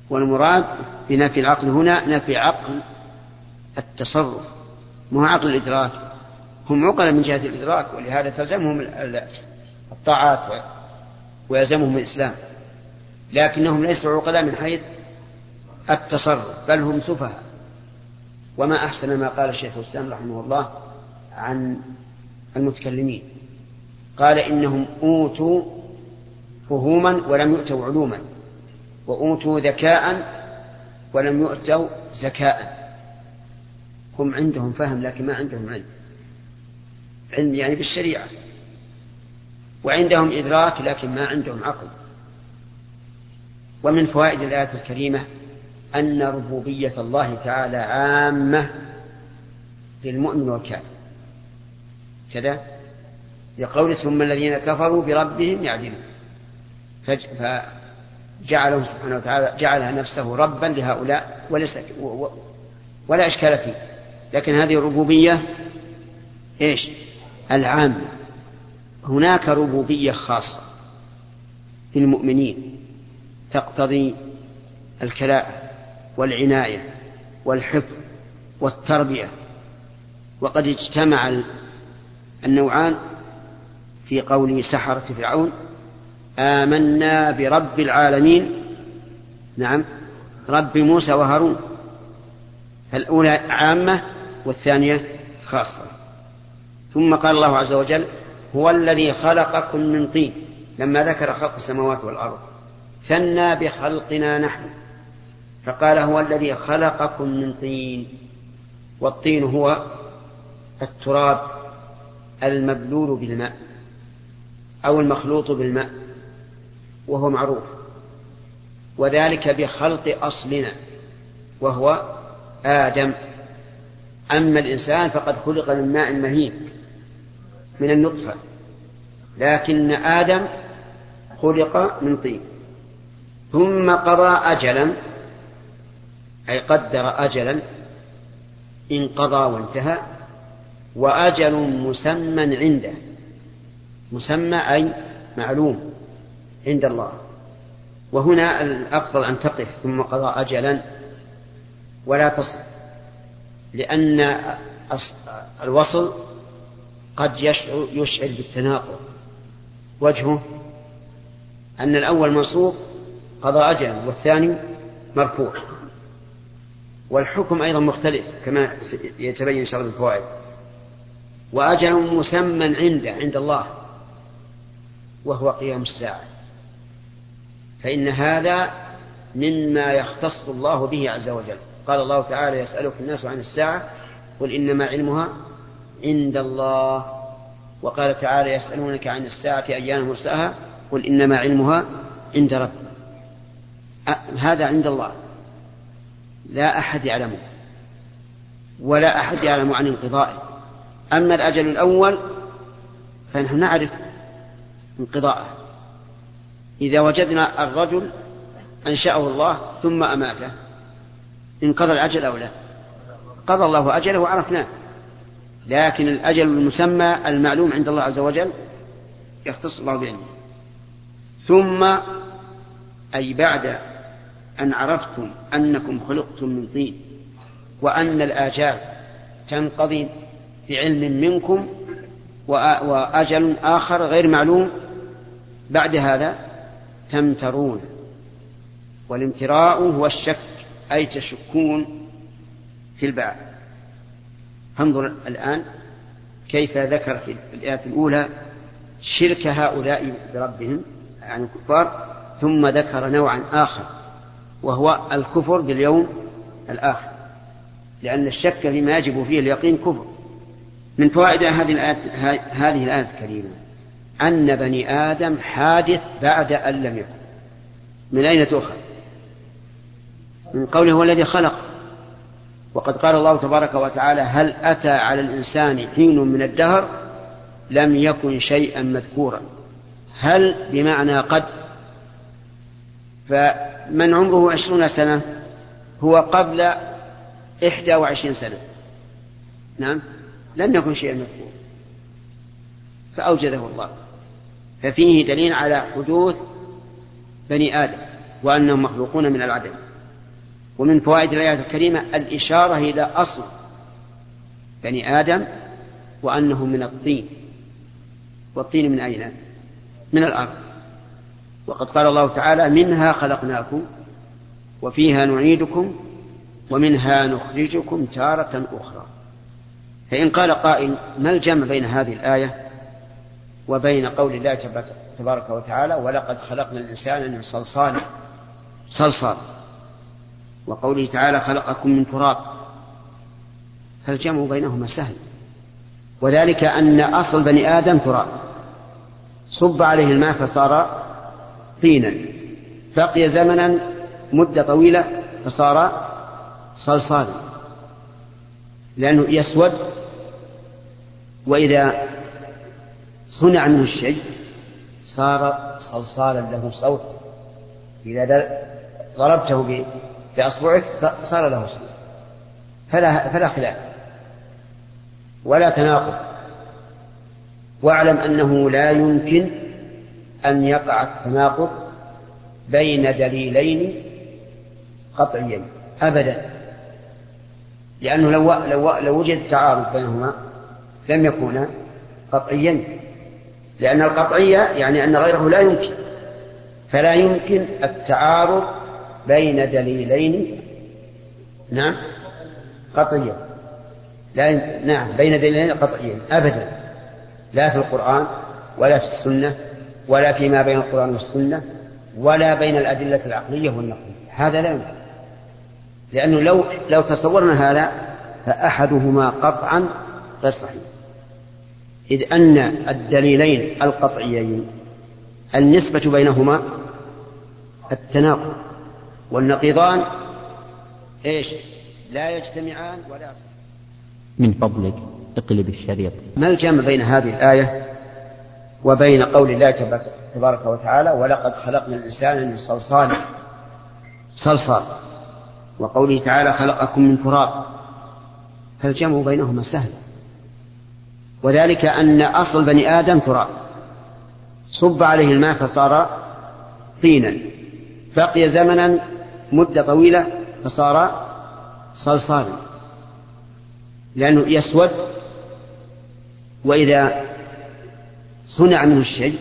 والمراد بنفي العقل هنا نفي عقل التصرف مو عقل الإدراك. هم عقلاء من جهة الإدراك ولهذا تلزمهم الطاعات ويلزمهم الإسلام. لكنهم ليسوا عقلاء من حيث التصرف بل هم سفهاء. وما أحسن ما قال الشيخ الإسلام رحمه الله عن المتكلمين. قال إنهم أوتوا فهوما ولم يؤتوا علوما وأوتوا ذكاء ولم يؤتوا زكاء. هم عندهم فهم لكن ما عندهم علم. علم يعني بالشريعة. وعندهم إدراك لكن ما عندهم عقل. ومن فوائد الآية الكريمة أن ربوبية الله تعالى عامة للمؤمن والكافر. كذا؟ لقول ثم الذين كفروا بربهم يعدلون. فجعله سبحانه وتعالى جعل نفسه ربا لهؤلاء وليس ولا إشكال فيه. لكن هذه الربوبية إيش؟ العامة هناك ربوبية خاصة للمؤمنين تقتضي الكلاء والعناية والحفظ والتربية. وقد اجتمع النوعان في قول سحرة فرعون آمنا برب العالمين. نعم رب موسى وهارون. فالأولى عامة والثانية خاصة. ثم قال الله عز وجل هو الذي خلقكم من طين. لما ذكر خلق السماوات والأرض ثنى بخلقنا نحن. فقال هو الذي خلقكم من طين. والطين هو التراب المبلول بالماء أو المخلوط بالماء وهو معروف. وذلك بخلق أصلنا وهو آدم. أما الإنسان فقد خلق من ماء مهين. من النطفة. لكن آدم خلق من طين. ثم قضى أجلا أي قدر أجلا انقضى وانتهى وأجل مسمى عنده. مسمى أي معلوم عند الله. وهنا الأفضل أن تقف ثم قضى أجلا ولا تصل لأن الوصل قد يشعر, يشعر بالتناقض. وجهه أن الأول منصوب قضى أجلا والثاني مرفوع. والحكم أيضا مختلف كما يتبين إن شاء الله بالفوائد. وأجل مسمى عنده عند الله وهو قيام الساعة. فإن هذا مما يختص الله به عز وجل. قال الله تعالى يسألك الناس عن الساعة قل إنما علمها عند الله. وقال تعالى يسألونك عن الساعة أيان مرساها قل إنما علمها عند رب هذا عند الله. لا أحد يعلمه. ولا أحد يعلم عن انقضائه. أما الأجل الأول فنحن نعرف انقضاءه. إذا وجدنا الرجل أنشأه الله ثم أماته انقضى الأجل أو لا؟ قضى الله أجله وعرفناه. لكن الأجل المسمى المعلوم عند الله عز وجل يختص الله بعلمه. ثم أي بعد أن عرفتم أنكم خلقتم من طين وأن الآجال تنقضي بعلم منكم وأجل آخر غير معلوم بعد هذا تمترون. والامتراء هو الشك أي تشكون في البعث. انظر الآن كيف ذكر في الآية الأولى شرك هؤلاء بربهم يعني الكفار ثم ذكر نوعا آخر وهو الكفر باليوم الآخر. لأن الشك فيما يجب فيه اليقين كفر. من فوائد هذه الآية هذه الآية الكريمة أن بني آدم حادث بعد أن لم يكن. من أين تؤخذ؟ من قوله هو الذي خلق. وقد قال الله تبارك وتعالى هل أتى على الإنسان حين من الدهر لم يكن شيئا مذكورا؟ هل بمعنى قد؟ فمن عمره عشرون سنة هو قبل إحدى وعشرين سنة. نعم لم يكن شيئا مذكورا. فأوجده الله. ففيه دليل على حدوث بني آدم وأنهم مخلوقون من العدم. ومن فوائد الآية الكريمة الإشارة إلى أصل بني آدم وأنه من الطين. والطين من أين؟ من الأرض. وقد قال الله تعالى منها خلقناكم وفيها نعيدكم ومنها نخرجكم تارة أخرى. فإن قال قائل ما الجمع بين هذه الآية وبين قول الله تبارك وتعالى ولقد خلقنا الإنسان من صلصال صلصال؟ وقوله تعالى خلقكم من تراب فالجمع بينهما سهل. وذلك أن أصل بني آدم تراب. صب عليه الماء فصار طينا. بقي زمنا مدة طويلة فصار صلصالا. لأنه يسود وإذا صنع منه الشيء صار صلصالا له صوت. إذا ضربته بأصبعك صار له صوت فلا فلا خلاف. ولا تناقض. واعلم أنه لا يمكن أن يقع التناقض بين دليلين قطعيين أبدا. لأنه لو لو لو وجد تعارض بينهما لم يكونا قطعيين لأن القطعية يعني أن غيره لا يمكن. فلا يمكن التعارض بين دليلين. نعم. قطعيا لا نعم بين دليلين قطعيين. أبدا. لا في القرآن ولا في السنة ولا فيما بين القرآن والسنة ولا بين الأدلة العقلية والنقلية. هذا لا يمكن. لأنه لو لو تصورنا هذا فأحدهما قطعا غير صحيح. إذ أن الدليلين القطعيين النسبة بينهما التناقض. والنقيضان إيش؟ لا يجتمعان ولا من فضلك اقلب الشريط. ما الجمع بين هذه الآية وبين قول الله تبارك وتعالى ولقد خلقنا الإنسان من صلصال صلصال. وقوله تعالى خلقكم من تراب فالجمع بينهما سهل. وذلك أن أصل بني آدم تراب. صب عليه الماء فصار طينا. بقي زمنا مدة طويلة فصار صلصالا. لأنه يسود وإذا صنع منه الشيء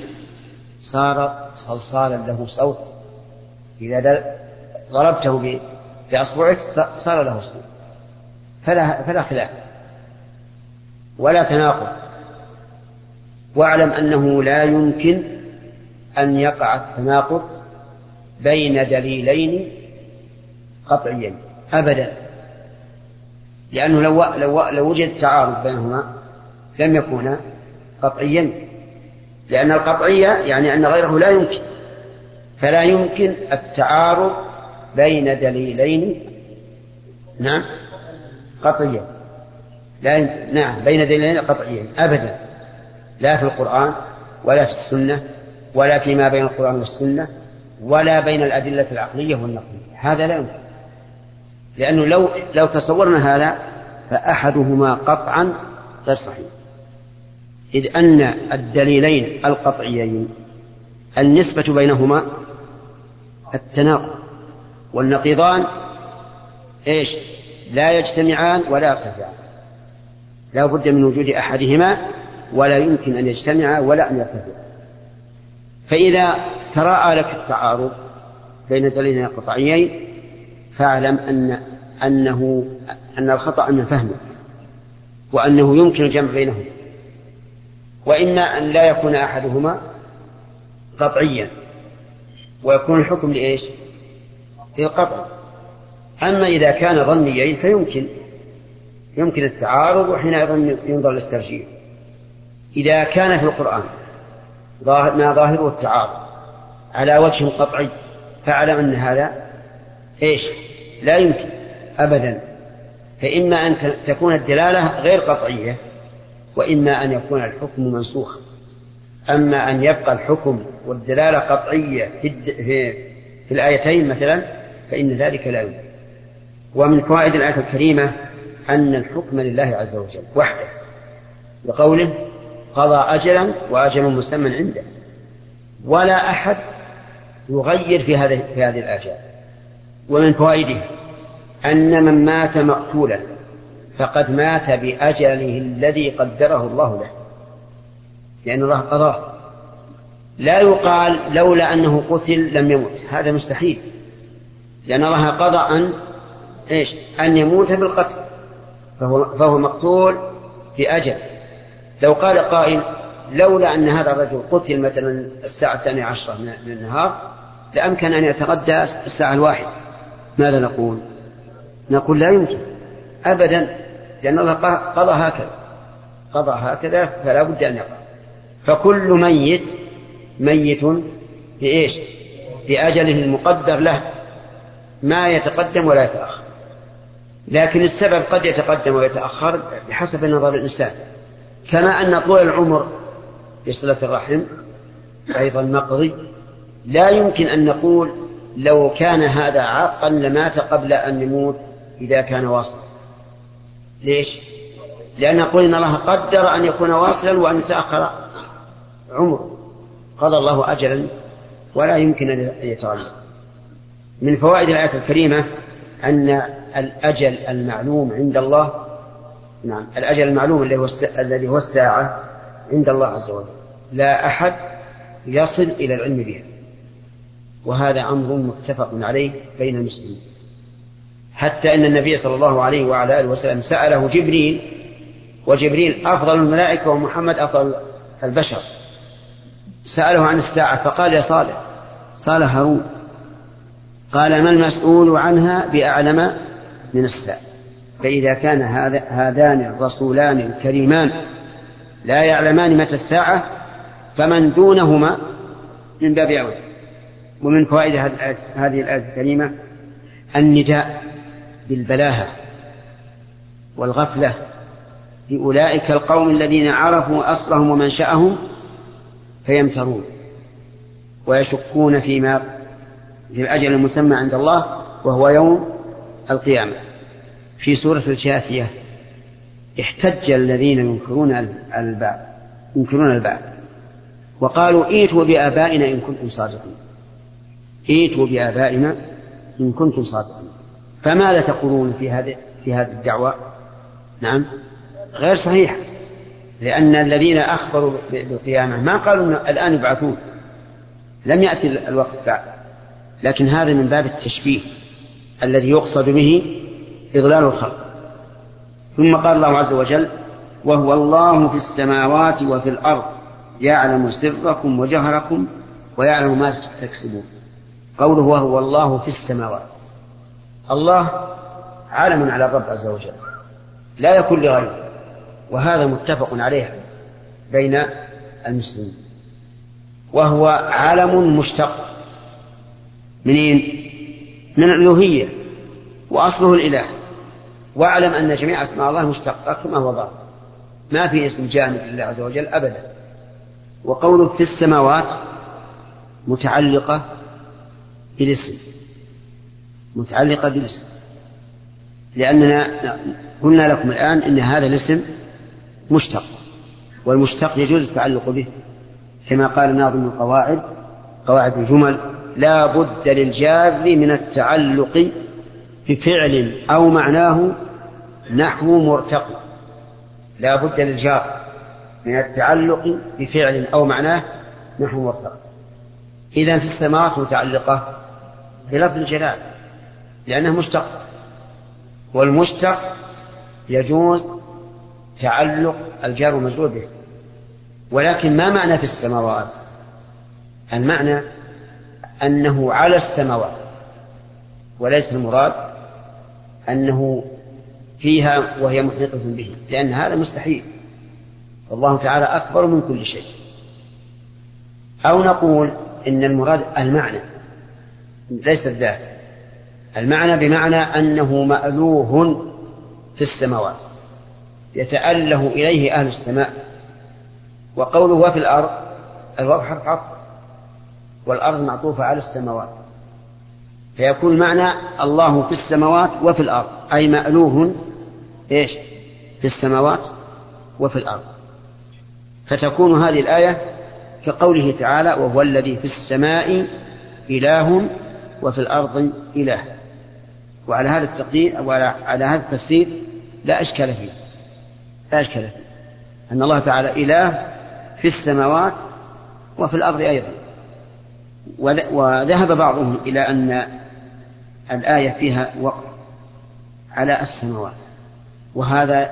صار صلصالا له صوت. إذا ضربته بأصبعك صار له صوت. فلا فلا خلاف. ولا تناقض. واعلم أنه لا يمكن أن يقع التناقض بين دليلين قطعيين أبدا. لأنه لو لو لو وجد تعارض بينهما لم يكونا قطعيين لأن القطعية يعني أن غيره لا يمكن. فلا يمكن التعارض بين دليلين. نعم. قطعيين لا نعم. بين دليلين قطعيين أبدا. لا في القرآن ولا في السنة ولا فيما بين القرآن والسنة ولا بين الأدلة العقلية والنقلية. هذا لا يمكن. لأنه لو لو تصورنا هذا فأحدهما قطعا غير صحيح. إذ أن الدليلين القطعيين النسبة بينهما التناقض والنقيضان إيش؟ لا يجتمعان ولا يرتفعان. لا بد من وجود أحدهما ولا يمكن أن يجتمعا ولا أن يرتفعا. فإذا تراءى لك التعارض بين دليلين قطعيين فاعلم أن أنه أن الخطأ من فهمك وأنه يمكن الجمع بينهما واما أن لا يكون أحدهما قطعيا ويكون الحكم لإيش؟ للقطع أما إذا كان ظنيين فيمكن يمكن التعارض وحينئذ ينظر للترجيح إذا كان في القرآن ما ظاهره التعارض على وجه قطعي فاعلم أن هذا إيش؟ لا يمكن أبدا. فإما أن تكون الدلالة غير قطعية وإما أن يكون الحكم منسوخا أما أن يبقى الحكم والدلالة قطعية في, في, في الآيتين مثلا فإن ذلك لا يمكن. ومن فوائد الآية الكريمة أن الحكم لله عز وجل وحده. بقوله قضى أجلا وأجل مسمى عنده. ولا أحد يغير في هذه في هذه الآجال ومن فوائده أن من مات مقتولا فقد مات بأجله الذي قدره الله له. لأن الله قضاه. لا يقال لولا أنه قتل لم يمت هذا مستحيل. لأن الله قضى أن إيش؟ أن يموت بالقتل. فهو, فهو مقتول بأجل. لو قال قائل لولا أن هذا الرجل قتل مثلا الساعة الثانية عشرة من النهار لأمكن أن يتغدى الساعة الواحدة. ماذا نقول؟ نقول لا يمكن. أبدا. لأن الله قضى هكذا. قضى هكذا فلا بد أن يقع. فكل ميت ميت بإيش؟ بأجله المقدر له. ما يتقدم ولا يتأخر. لكن السبب قد يتقدم ويتأخر بحسب نظر الإنسان. كما أن طول العمر بصلة الرحم أيضا مقضي. لا يمكن أن نقول لو كان هذا عاقا لمات قبل أن يموت إذا كان واصلا. ليش؟ لأن نقول إن الله قدر أن يكون واصلا وأن يتأخر عمره. قضى الله أجلا ولا يمكن أن يتغير. من فوائد الآية الكريمة أن الأجل المعلوم عند الله نعم الأجل المعلوم الذي هو الذي هو الساعة عند الله عز وجل. لا أحد يصل إلى العلم بها. وهذا أمر متفق عليه بين المسلمين. حتى أن النبي صلى الله عليه وعلى آله وسلم سأله جبريل وجبريل أفضل الملائكة ومحمد أفضل البشر. سأله عن الساعة فقال يا صالح صالح هارون. قال ما المسؤول عنها بأعلم من السائل فإذا كان هذا هذان الرسولان الكريمان لا يعلمان متى الساعة فمن دونهما من باب أولى ومن فوائد هذه الآية الكريمة النداء بالبلاهة والغفلة لأولئك القوم الذين عرفوا أصلهم ومنشأهم فيمترون ويشكون فيما في الأجل المسمى عند الله وهو يوم القيامة. في سورة الجاثية احتج الذين ينكرون البعث ينكرون البعث وقالوا ائتوا بآبائنا إن كنتم صادقين. ائتوا بآبائنا إن كنتم صادقين. فماذا تقولون في هذه في هذه الدعوة؟ نعم. غير صحيح. لأن الذين أخبروا بالقيامة ما قالوا الآن يبعثون. لم يأتي الوقت بعد. لكن هذا من باب التشبيه الذي يقصد به إضلال الخلق. ثم قال الله عز وجل وهو الله في السماوات وفي الأرض. يعلم سركم وجهركم ويعلم ما تكسبون. قوله وهو الله في السماوات. الله عالم على الرب عز وجل لا يكون لغيره وهذا متفق عليه بين المسلمين. وهو عالم مشتق منين من الألوهية وأصله الإله. واعلم أن جميع أسماء الله مشتقة كما هو ظاهر. ما في اسم جامد لله عز وجل أبدا. وقوله في السماوات متعلقة بالاسم متعلقة بالاسم. لأننا قلنا لكم الآن أن هذا الاسم مشتق والمشتق يجوز التعلق به. كما قال ناظم القواعد قواعد الجمل لا بد للجار من التعلق بفعل أو معناه نحو مرتقي لا بد للجار من التعلق بفعل أو معناه نحو مرتقي إذا في السماوات متعلقة بلفظ الجلال لأنه مشتق والمشتق يجوز تعلق الجار والمجرور به ولكن ما معنى في السماوات؟ المعنى أنه على السماوات وليس المراد أنه فيها وهي محيطة به لأن هذا مستحيل والله تعالى أكبر من كل شيء. أو نقول إن المراد المعنى ليس الذات. المعنى بمعنى أنه مألوه في السماوات. يتأله إليه أهل السماء. وقوله وفي الأرض الواو حرف عطف. والأرض معطوفة على السماوات. فيكون معنى الله في السماوات وفي الأرض. أي مألوه إيش؟ في السماوات وفي الأرض. فتكون هذه الآية كقوله تعالى وهو الذي في السماء إله وفي الأرض إله. وعلى هذا التقدير وعلى على هذا التفسير لا إشكال فيه. لا إشكال فيه. أن الله تعالى إله في السماوات وفي الأرض أيضا. وذهب بعضهم إلى أن الآية فيها وقف على السماوات. وهذا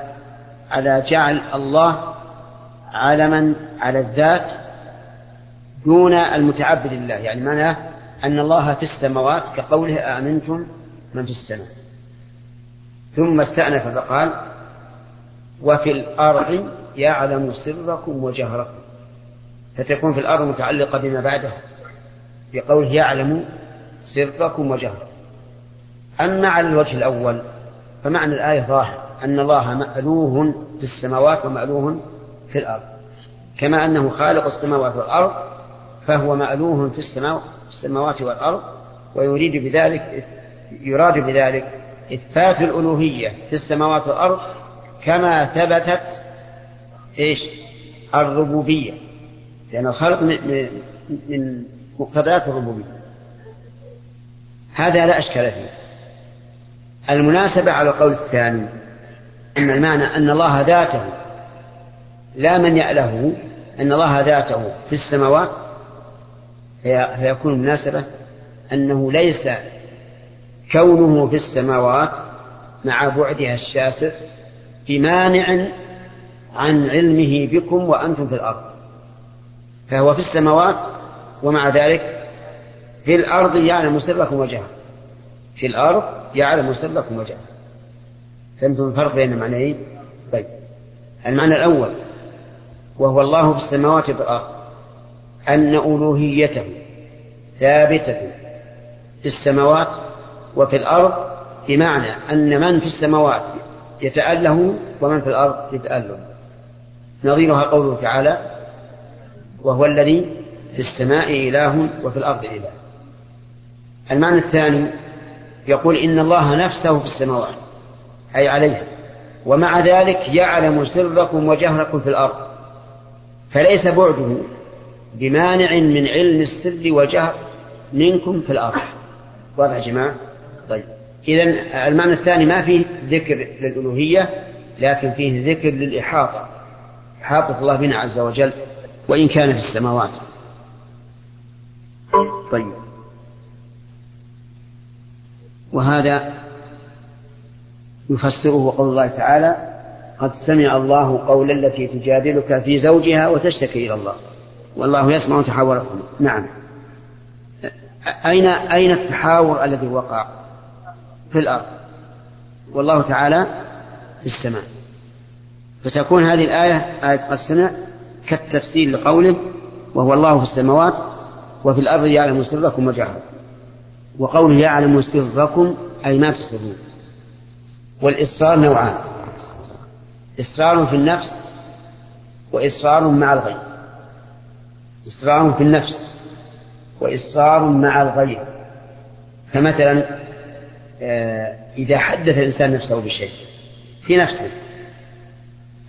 على جعل الله علما على الذات دون المتعبد لله. يعني معناه أن الله في السماوات كقوله آمنتم من في السماء. ثم استأنف فقال وفي الأرض يعلم سركم وجهركم. فتكون في الأرض متعلقة بما بعدها بقوله يعلم سركم وجهركم. أما على الوجه الأول فمعنى الآية ظاهر أن الله مألوه في السماوات ومألوه في الأرض. كما أنه خالق السماوات والأرض فهو مألوه في السماوات والأرض ويريد بذلك يراد بذلك إثبات الألوهية في السماوات والأرض كما ثبتت إيش؟ الربوبية. لأن الخلق من مقتضيات الربوبية. هذا لا أشكال فيه. المناسبة على القول الثاني أن المعنى أن الله ذاته لا من يأله أن الله ذاته في السماوات فيكون المناسبة أنه ليس كونه في السماوات مع بعدها الشاسع بمانع عن علمه بكم وأنتم في الأرض. فهو في السماوات ومع ذلك في الأرض يعلم سركم وجهه. في الأرض يعلم سركم وجهه. فهمتم الفرق بين المعنيين؟ طيب. المعنى الأول وهو الله في السماوات والأرض. أن ألوهيته ثابتة في السماوات وفي الأرض بمعنى أن من في السماوات يتأله ومن في الأرض يتأله. نظيرها قوله تعالى وهو الذي في السماء إله وفي الأرض إله. المعنى الثاني يقول إن الله نفسه في السماوات أي عليها. ومع ذلك يعلم سركم وجهركم في الأرض فليس بعده بمانع من علم السر والجهر منكم في الأرض. واضح يا جماعة؟ طيب. إذا المعنى الثاني ما فيه ذكر للألوهية لكن فيه ذكر للإحاطة. إحاطة الله بنا عز وجل وإن كان في السماوات. طيب. وهذا يفسره قول الله تعالى قد سمع الله قول التي تجادلك في زوجها وتشتكي إلى الله. والله يسمع تحاوركم نعم. أين أين التحاور الذي وقع في الأرض؟ والله تعالى في السماء. فتكون هذه الآية آية قد كالتفسير لقوله وهو الله في السماوات وفي الأرض يعلم سركم وجهركم. وقوله يعلم سركم أي ما تسرون. والإصرار نوعان إصرار في النفس وإصرار مع الغير إصرار في النفس وإصرار مع الغير فمثلا آه، إذا حدث الإنسان نفسه بشيء في نفسه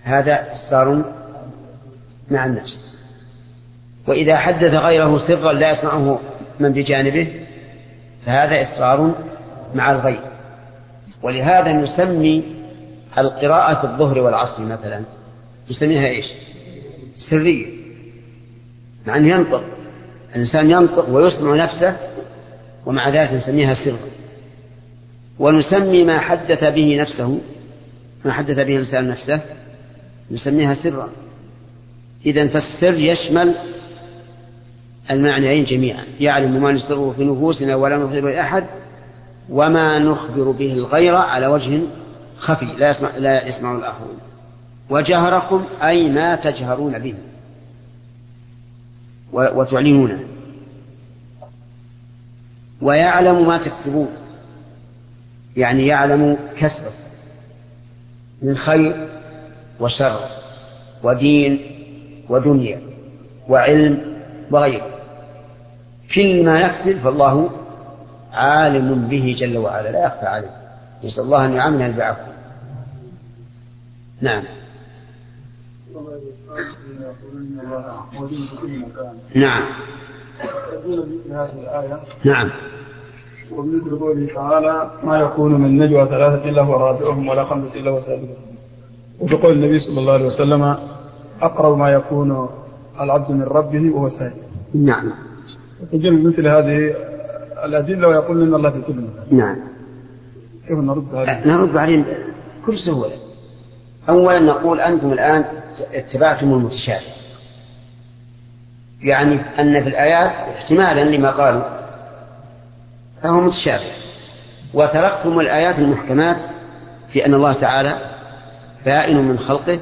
هذا إصرار مع النفس. وإذا حدث غيره سرا لا يسمعه من بجانبه فهذا إصرار مع الغيب. ولهذا نسمي القراءة في الظهر والعصر مثلا. نسميها إيش؟ سرية. مع أنه ينطق. الإنسان ينطق ويسمع نفسه ومع ذلك نسميها سرا ونسمي ما حدث به نفسه ما حدث به الإنسان نفسه نسميها سرا. إذا فالسر يشمل المعنيين جميعا. يعلم ما نسره في نفوسنا ولا نخبر لأحد وما نخبر به الغير على وجه خفي. لا يسمع لا يسمع الآخرون. وجهركم أي ما تجهرون به. وتعلنونه ويعلم ما تكسبون. يعني يعلم كسبه. من خير وشر ودين ودنيا وعلم وغيره. كل ما يكسب فالله عالم به جل وعلا. لا يخفى عليه. نسأل الله أن يعاملنا بعفو نعم. نعم. نعم. ومثل قوله تعالى ما يكون من نجوى ثلاثة إلا هو رابعهم ولا خمسة إلا هو سادسهم وبقول النبي صلى الله عليه وسلم أقرب ما يكون العبد من ربه وهو ساجد نعم. يجب مثل هذه الأدلة ويقول إن الله في كل مكان. نعم. كيف نرد عليه؟ نرد عليه بكل سهولة. أولا نقول أنتم الآن اتبعتم المتشابه يعني أن في الآيات احتمالا لما قالوا فهو متشابه. وتركتم الآيات المحكمات في أن الله تعالى بائن من خلقه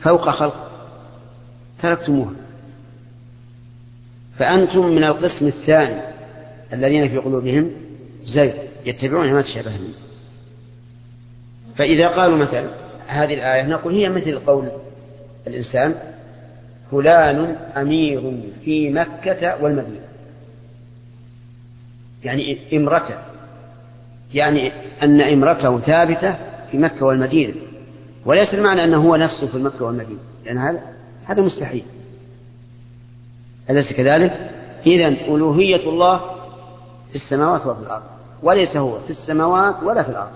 فوق خلقه. تركتموها. فأنتم من القسم الثاني الذين في قلوبهم زيغ يتبعون ما تشابه منه. فإذا قالوا مثلا هذه الآية نقول هي مثل قول الإنسان فلان أمير في مكة والمدينة يعني إمرته يعني أن إمرته ثابتة في مكة والمدينة وليس المعنى أنه هو نفسه في مكة والمدينة لأن هذا هذا مستحيل أليس كذلك؟ إذا ألوهية الله في السماوات وفي الأرض وليس هو في السماوات ولا في الأرض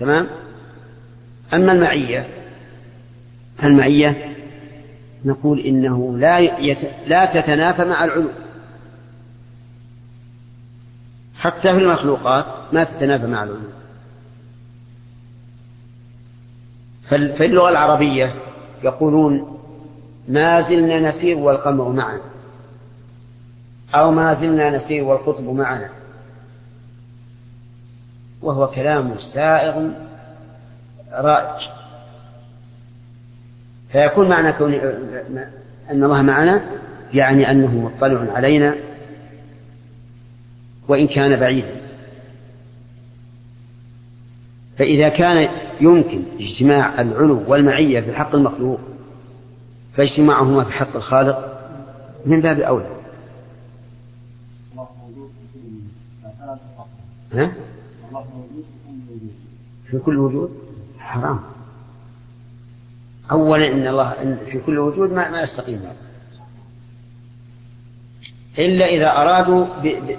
تمام؟ أما المعية فالمعية نقول إنه لا يت... لا تتنافى مع العلو. حتى في المخلوقات ما تتنافى مع العلو. في اللغة العربية يقولون ما زلنا نسير والقمر معنا أو ما زلنا نسير والقطب معنا. وهو كلام سائغ رائج. فيكون معنى كون أن الله معنا يعني أنه مطلع علينا وإن كان بعيدا. فإذا كان يمكن اجتماع العلو والمعية في حق المخلوق فاجتماعهما في حق الخالق من باب أولى. ها؟ في كل وجود؟ حرام. أولا إن الله إن في كل وجود ما, ما يستقيم. إلا إذا أرادوا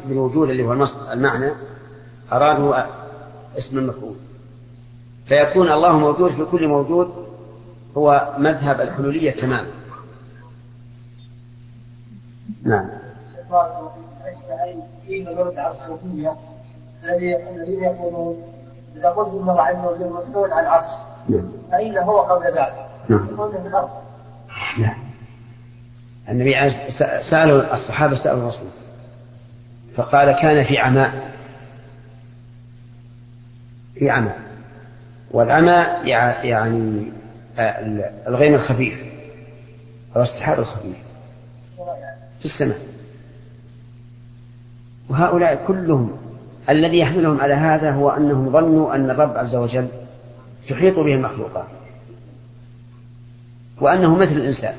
بالوجود اللي هو المصدر المعنى أرادوا اسم المفعول فيكون الله موجود في كل موجود هو مذهب الحلولية تماما نعم. الذي يقولون إذا قلت الله عز وجل مسؤول عن العرش فاين هو قبل ذلك؟ نعم. في الأرض لا النبي سألوا الصحابة سألوا الرسول. فقال كان في عماء. في عماء. والعمى يعني الغيم الخفيف. أو السحاب الخفيف. في السماء. وهؤلاء كلهم الذي يحملهم على هذا هو أنهم ظنوا أن الرب عز وجل تحيط به المخلوقات. وأنه مثل الإنسان.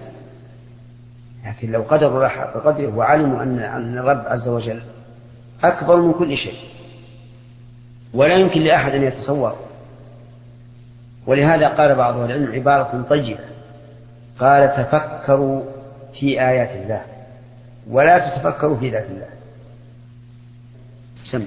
لكن لو قدروا حق قدره وعلموا أن أن الرب عز وجل أكبر من كل شيء. ولا يمكن لأحد أن يتصور. ولهذا قال بعض العلم عبارة طيبة. قال تفكروا في آيات الله. ولا تتفكروا في ذات الله. سم.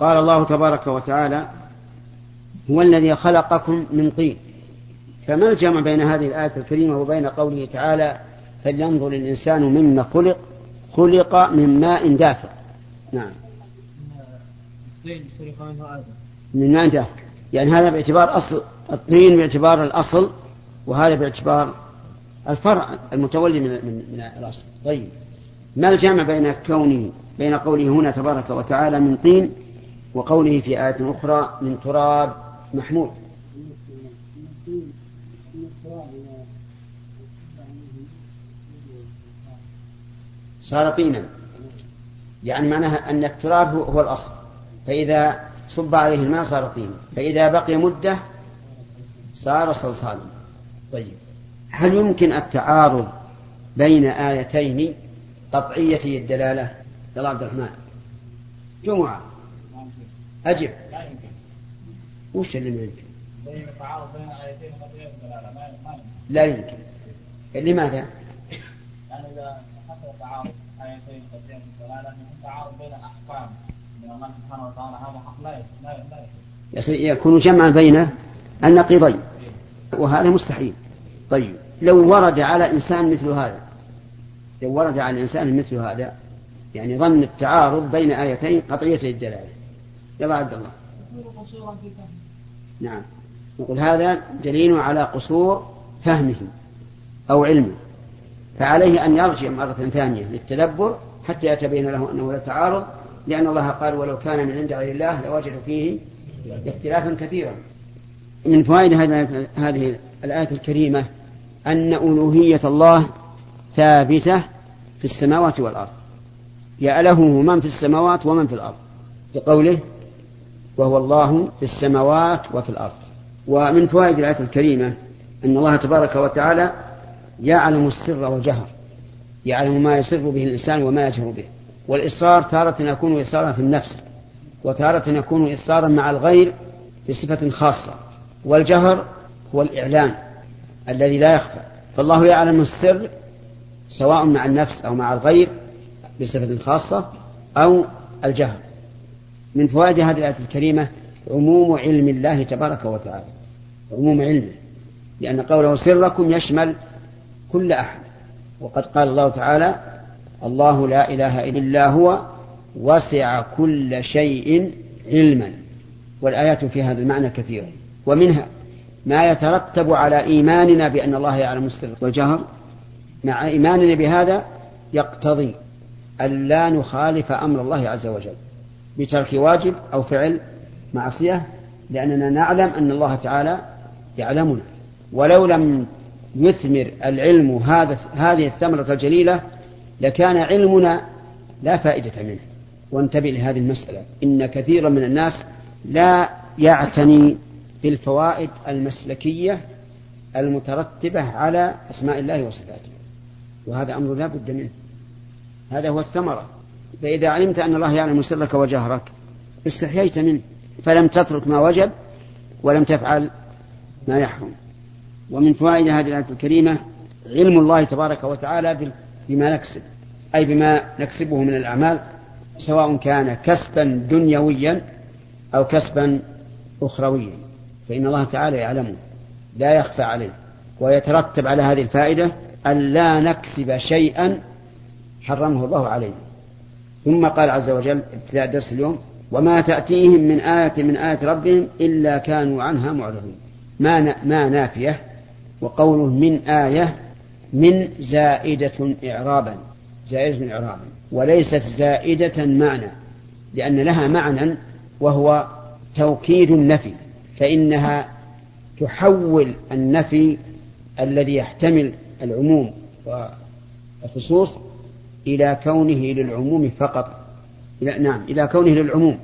قال الله تبارك وتعالى هو الذي خلقكم من طين. فما الجمع بين هذه الآية الكريمة وبين قوله تعالى فلينظر الإنسان مما خلق خلق من ماء دافق نعم. من ماء دافق يعني هذا باعتبار أصل الطين باعتبار الأصل وهذا باعتبار الفرع المتولي من من, من الأصل. طيب. ما الجمع بين كونه بين قوله هنا تبارك وتعالى من طين وقوله في آية أخرى من تراب محمود. صار طينا. يعني معناها أن التراب هو الأصل. فإذا صب عليه الماء صار طينا فإذا بقي مدة صار صلصالا طيب. هل يمكن التعارض بين آيتين قطعيتي الدلالة؟ يا عبد الرحمن. جمعة. أجب. لا يمكن وش اللي ما يمكن؟ لا يمكن. لماذا؟ يعني إذا حصل تعارض آيتين قطعية الدلالة يكون تعارض بين أحكام من الله سبحانه وتعالى هذا حق لا يكون جمعا بين النقيضين. وهذا مستحيل. طيب. لو ورد على إنسان مثل هذا لو ورد على الإنسان مثل هذا يعني ظن التعارض بين آيتين قطعية الدلالة يلا عبد الله. نعم. نقول هذا دليل على قصور فهمه أو علمه. فعليه أن يرجع مرة ثانية للتدبر حتى يتبين له أنه لا تعارض لأن الله قال ولو كان من عند غير الله لوجدوا فيه اختلافا كثيرا. من فوائد هذه الآية الكريمة أن ألوهية الله ثابتة في السماوات والأرض. يأله من في السماوات ومن في الأرض. بقوله وهو الله في السماوات وفي الأرض. ومن فوائد الآية الكريمة أن الله تبارك وتعالى يعلم السر والجهر يعلم ما يسر به الإنسان وما يجهر به. والإصرار تارة يكون إصرارا في النفس وتارة يكون إصرارا مع الغير بصفة خاصة. والجهر هو الإعلان الذي لا يخفى. فالله يعلم السر سواء مع النفس أو مع الغير بصفة خاصة أو الجهر. من فوائد هذه الآية الكريمة عموم علم الله تبارك وتعالى. عموم علمه لأن قوله سركم يشمل كل أحد. وقد قال الله تعالى الله لا إله إلا هو وسع كل شيء علما. والآيات في هذا المعنى كثيرة. ومنها ما يترتب على إيماننا بأن الله يعلم السر والجهر. مع إيماننا بهذا يقتضي أن لا نخالف أمر الله عز وجل. بترك واجب أو فعل معصية لأننا نعلم أن الله تعالى يعلمنا. ولو لم يثمر العلم هذا هذه الثمرة الجليلة لكان علمنا لا فائدة منه. وانتبه لهذه المسألة. إن كثيرا من الناس لا يعتني بالفوائد المسلكية المترتبة على أسماء الله وصفاته. وهذا أمر لا بد منه. هذا هو الثمرة. فإذا علمت أن الله يعلم سرك وجهرك استحييت منه فلم تترك ما وجب ولم تفعل ما يحرم. ومن فوائد هذه الآية الكريمة علم الله تبارك وتعالى بما نكسب أي بما نكسبه من الأعمال سواء كان كسبا دنيويا أو كسبا أخرويا. فإن الله تعالى يعلمه لا يخفى عليه ويترتب على هذه الفائدة أن لا نكسب شيئا حرمه الله علينا ثم قال عز وجل ابتداء درس اليوم وما تأتيهم من آية من آية ربهم إلا كانوا عنها معرضين. ما ما نافية وقوله من آية من زائدة إعرابا زائدة إعرابا وليست زائدة معنى لأن لها معنى وهو توكيد النفي فإنها تحول النفي الذي يحتمل العموم والخصوص إلى كونه للعموم فقط. إلى نعم إلى كونه للعموم.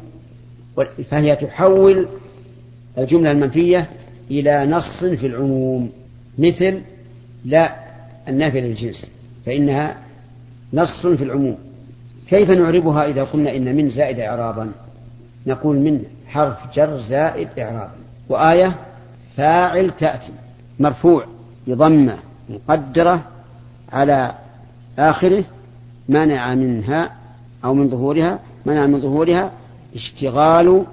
فهي تحول الجملة المنفية إلى نص في العموم مثل لا النافية للجنس فإنها نص في العموم. كيف نعربها إذا قلنا إن من زائد إعرابا؟ نقول من حرف جر زائد إعرابا وآية فاعل تأتي مرفوع بضمة مقدرة على آخره منع منها أو من ظهورها منع من ظهورها اشتغال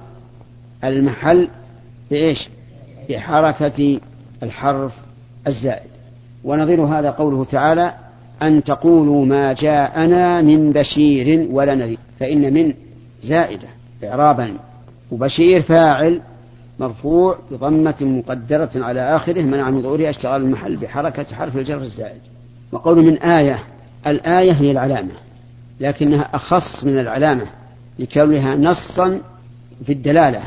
المحل بإيش؟ بحركة الحرف الزائد. ونظير هذا قوله تعالى أن تقولوا ما جاءنا من بشير ولا نذير. فإن من زائدة إعرابا. وبشير فاعل مرفوع بضمة مقدرة على آخره منع من ظهورها اشتغال المحل بحركة حرف الجر الزائد. وقول من آية الآية هي العلامة لكنها أخص من العلامة لكونها نصا في الدلالة.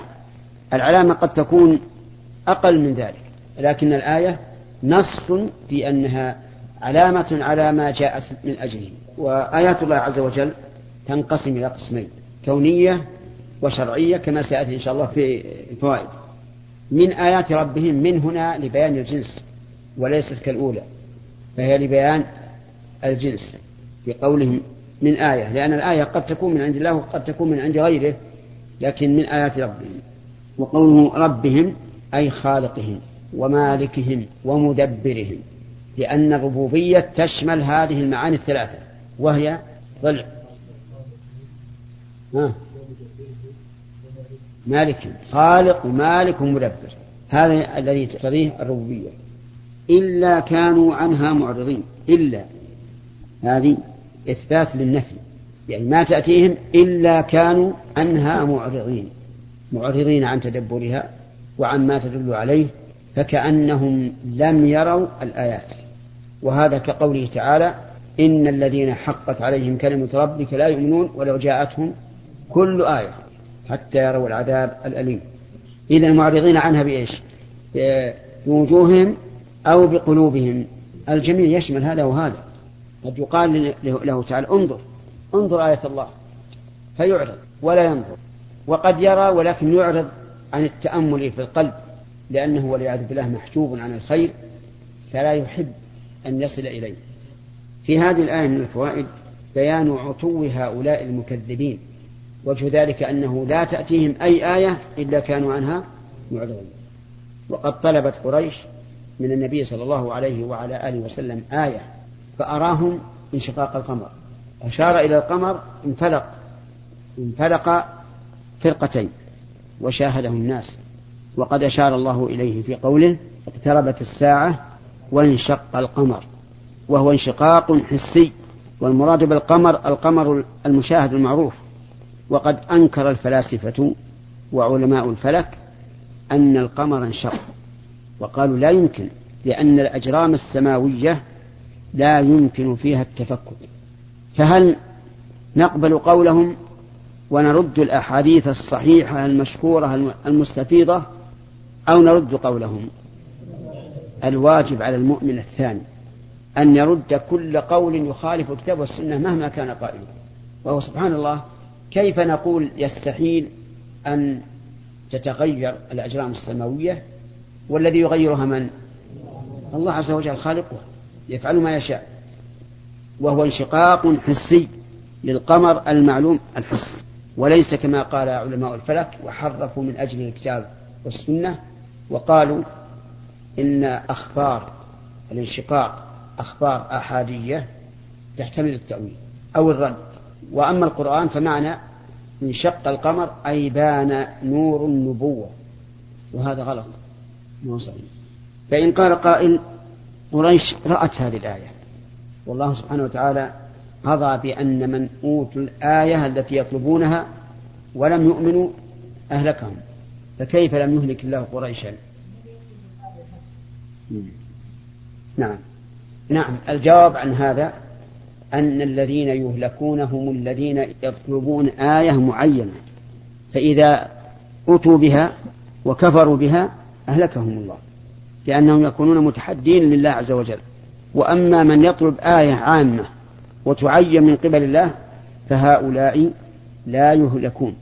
العلامة قد تكون أقل من ذلك لكن الآية نص في أنها علامة على ما جاءت من أجله. وآيات الله عز وجل تنقسم إلى قسمين كونية وشرعية كما سيأتي إن شاء الله في الفوائد من آيات ربهم من هنا لبيان الجنس وليست كالأولى فهي لبيان الجنس في قولهم من آية لأن الآية قد تكون من عند الله وقد تكون من عند غيره لكن من آيات ربهم. وقوله ربهم أي خالقهم ومالكهم ومدبرهم لأن الربوبية تشمل هذه المعاني الثلاثة وهي ضلع. مالك خالق ومالك ومدبر. هذا الذي تقتضيه الربوبية. إلا كانوا عنها معرضين. إلا. هذه إثبات للنفي. يعني ما تأتيهم إلا كانوا عنها معرضين. معرضين عن تدبرها وعما تدل عليه فكأنهم لم يروا الآيات. وهذا كقوله تعالى إن الذين حقت عليهم كلمة ربك لا يؤمنون ولو جاءتهم كل آية حتى يروا العذاب الأليم. إذا المعرضين عنها بإيش؟ بوجوههم أو بقلوبهم. الجميع يشمل هذا وهذا. قد يقال له تعالى انظر انظر آية الله فيعرض ولا ينظر. وقد يرى ولكن يعرض عن التأمل في القلب لأنه والعياذ بالله محجوب عن الخير فلا يحب أن يصل إليه. في هذه الآية من الفوائد بيان عتو هؤلاء المكذبين. وجه ذلك أنه لا تأتيهم أي آية إلا كانوا عنها معرضين. وقد طلبت قريش من النبي صلى الله عليه وعلى آله وسلم آية فأراهم انشقاق القمر. أشار إلى القمر انفلق انفلق فرقتين وشاهده الناس وقد أشار الله إليه في قوله اقتربت الساعة وانشق القمر. وهو انشقاق حسي والمراد بالقمر القمر المشاهد المعروف. وقد أنكر الفلاسفة وعلماء الفلك أن القمر انشق وقالوا لا يمكن لأن الأجرام السماوية لا يمكن فيها التفكك. فهل نقبل قولهم ونرد الأحاديث الصحيحة المشهورة المستفيضة أو نرد قولهم؟ الواجب على المؤمن الثاني أن يرد كل قول يخالف الكتاب والسنة مهما كان قائلا وهو سبحان الله كيف نقول يستحيل أن تتغير الأجرام السماوية والذي يغيرها من؟ الله عز وجل خالقها. يفعل ما يشاء. وهو انشقاق حسي للقمر المعلوم الحسي. وليس كما قال علماء الفلك وحرفوا من أجل الكتاب والسنة وقالوا إن أخبار الانشقاق أخبار أحادية تحتمل التأويل أو الرد. وأما القرآن فمعنى انشق القمر أي بان نور النبوة. وهذا غلط. صحيح. فإن قال قائل قريش رأت هذه الآية. والله سبحانه وتعالى قضى بأن من أوتوا الآية التي يطلبونها ولم يؤمنوا أهلكهم. فكيف لم يهلك الله قريشا؟ نعم. نعم. الجواب عن هذا أن الذين يهلكون هم الذين يطلبون آية معينة فإذا أتوا بها وكفروا بها أهلكهم الله. لأنهم يكونون متحدين لله عز وجل. وأما من يطلب آية عامة وتعين من قبل الله فهؤلاء لا يهلكون.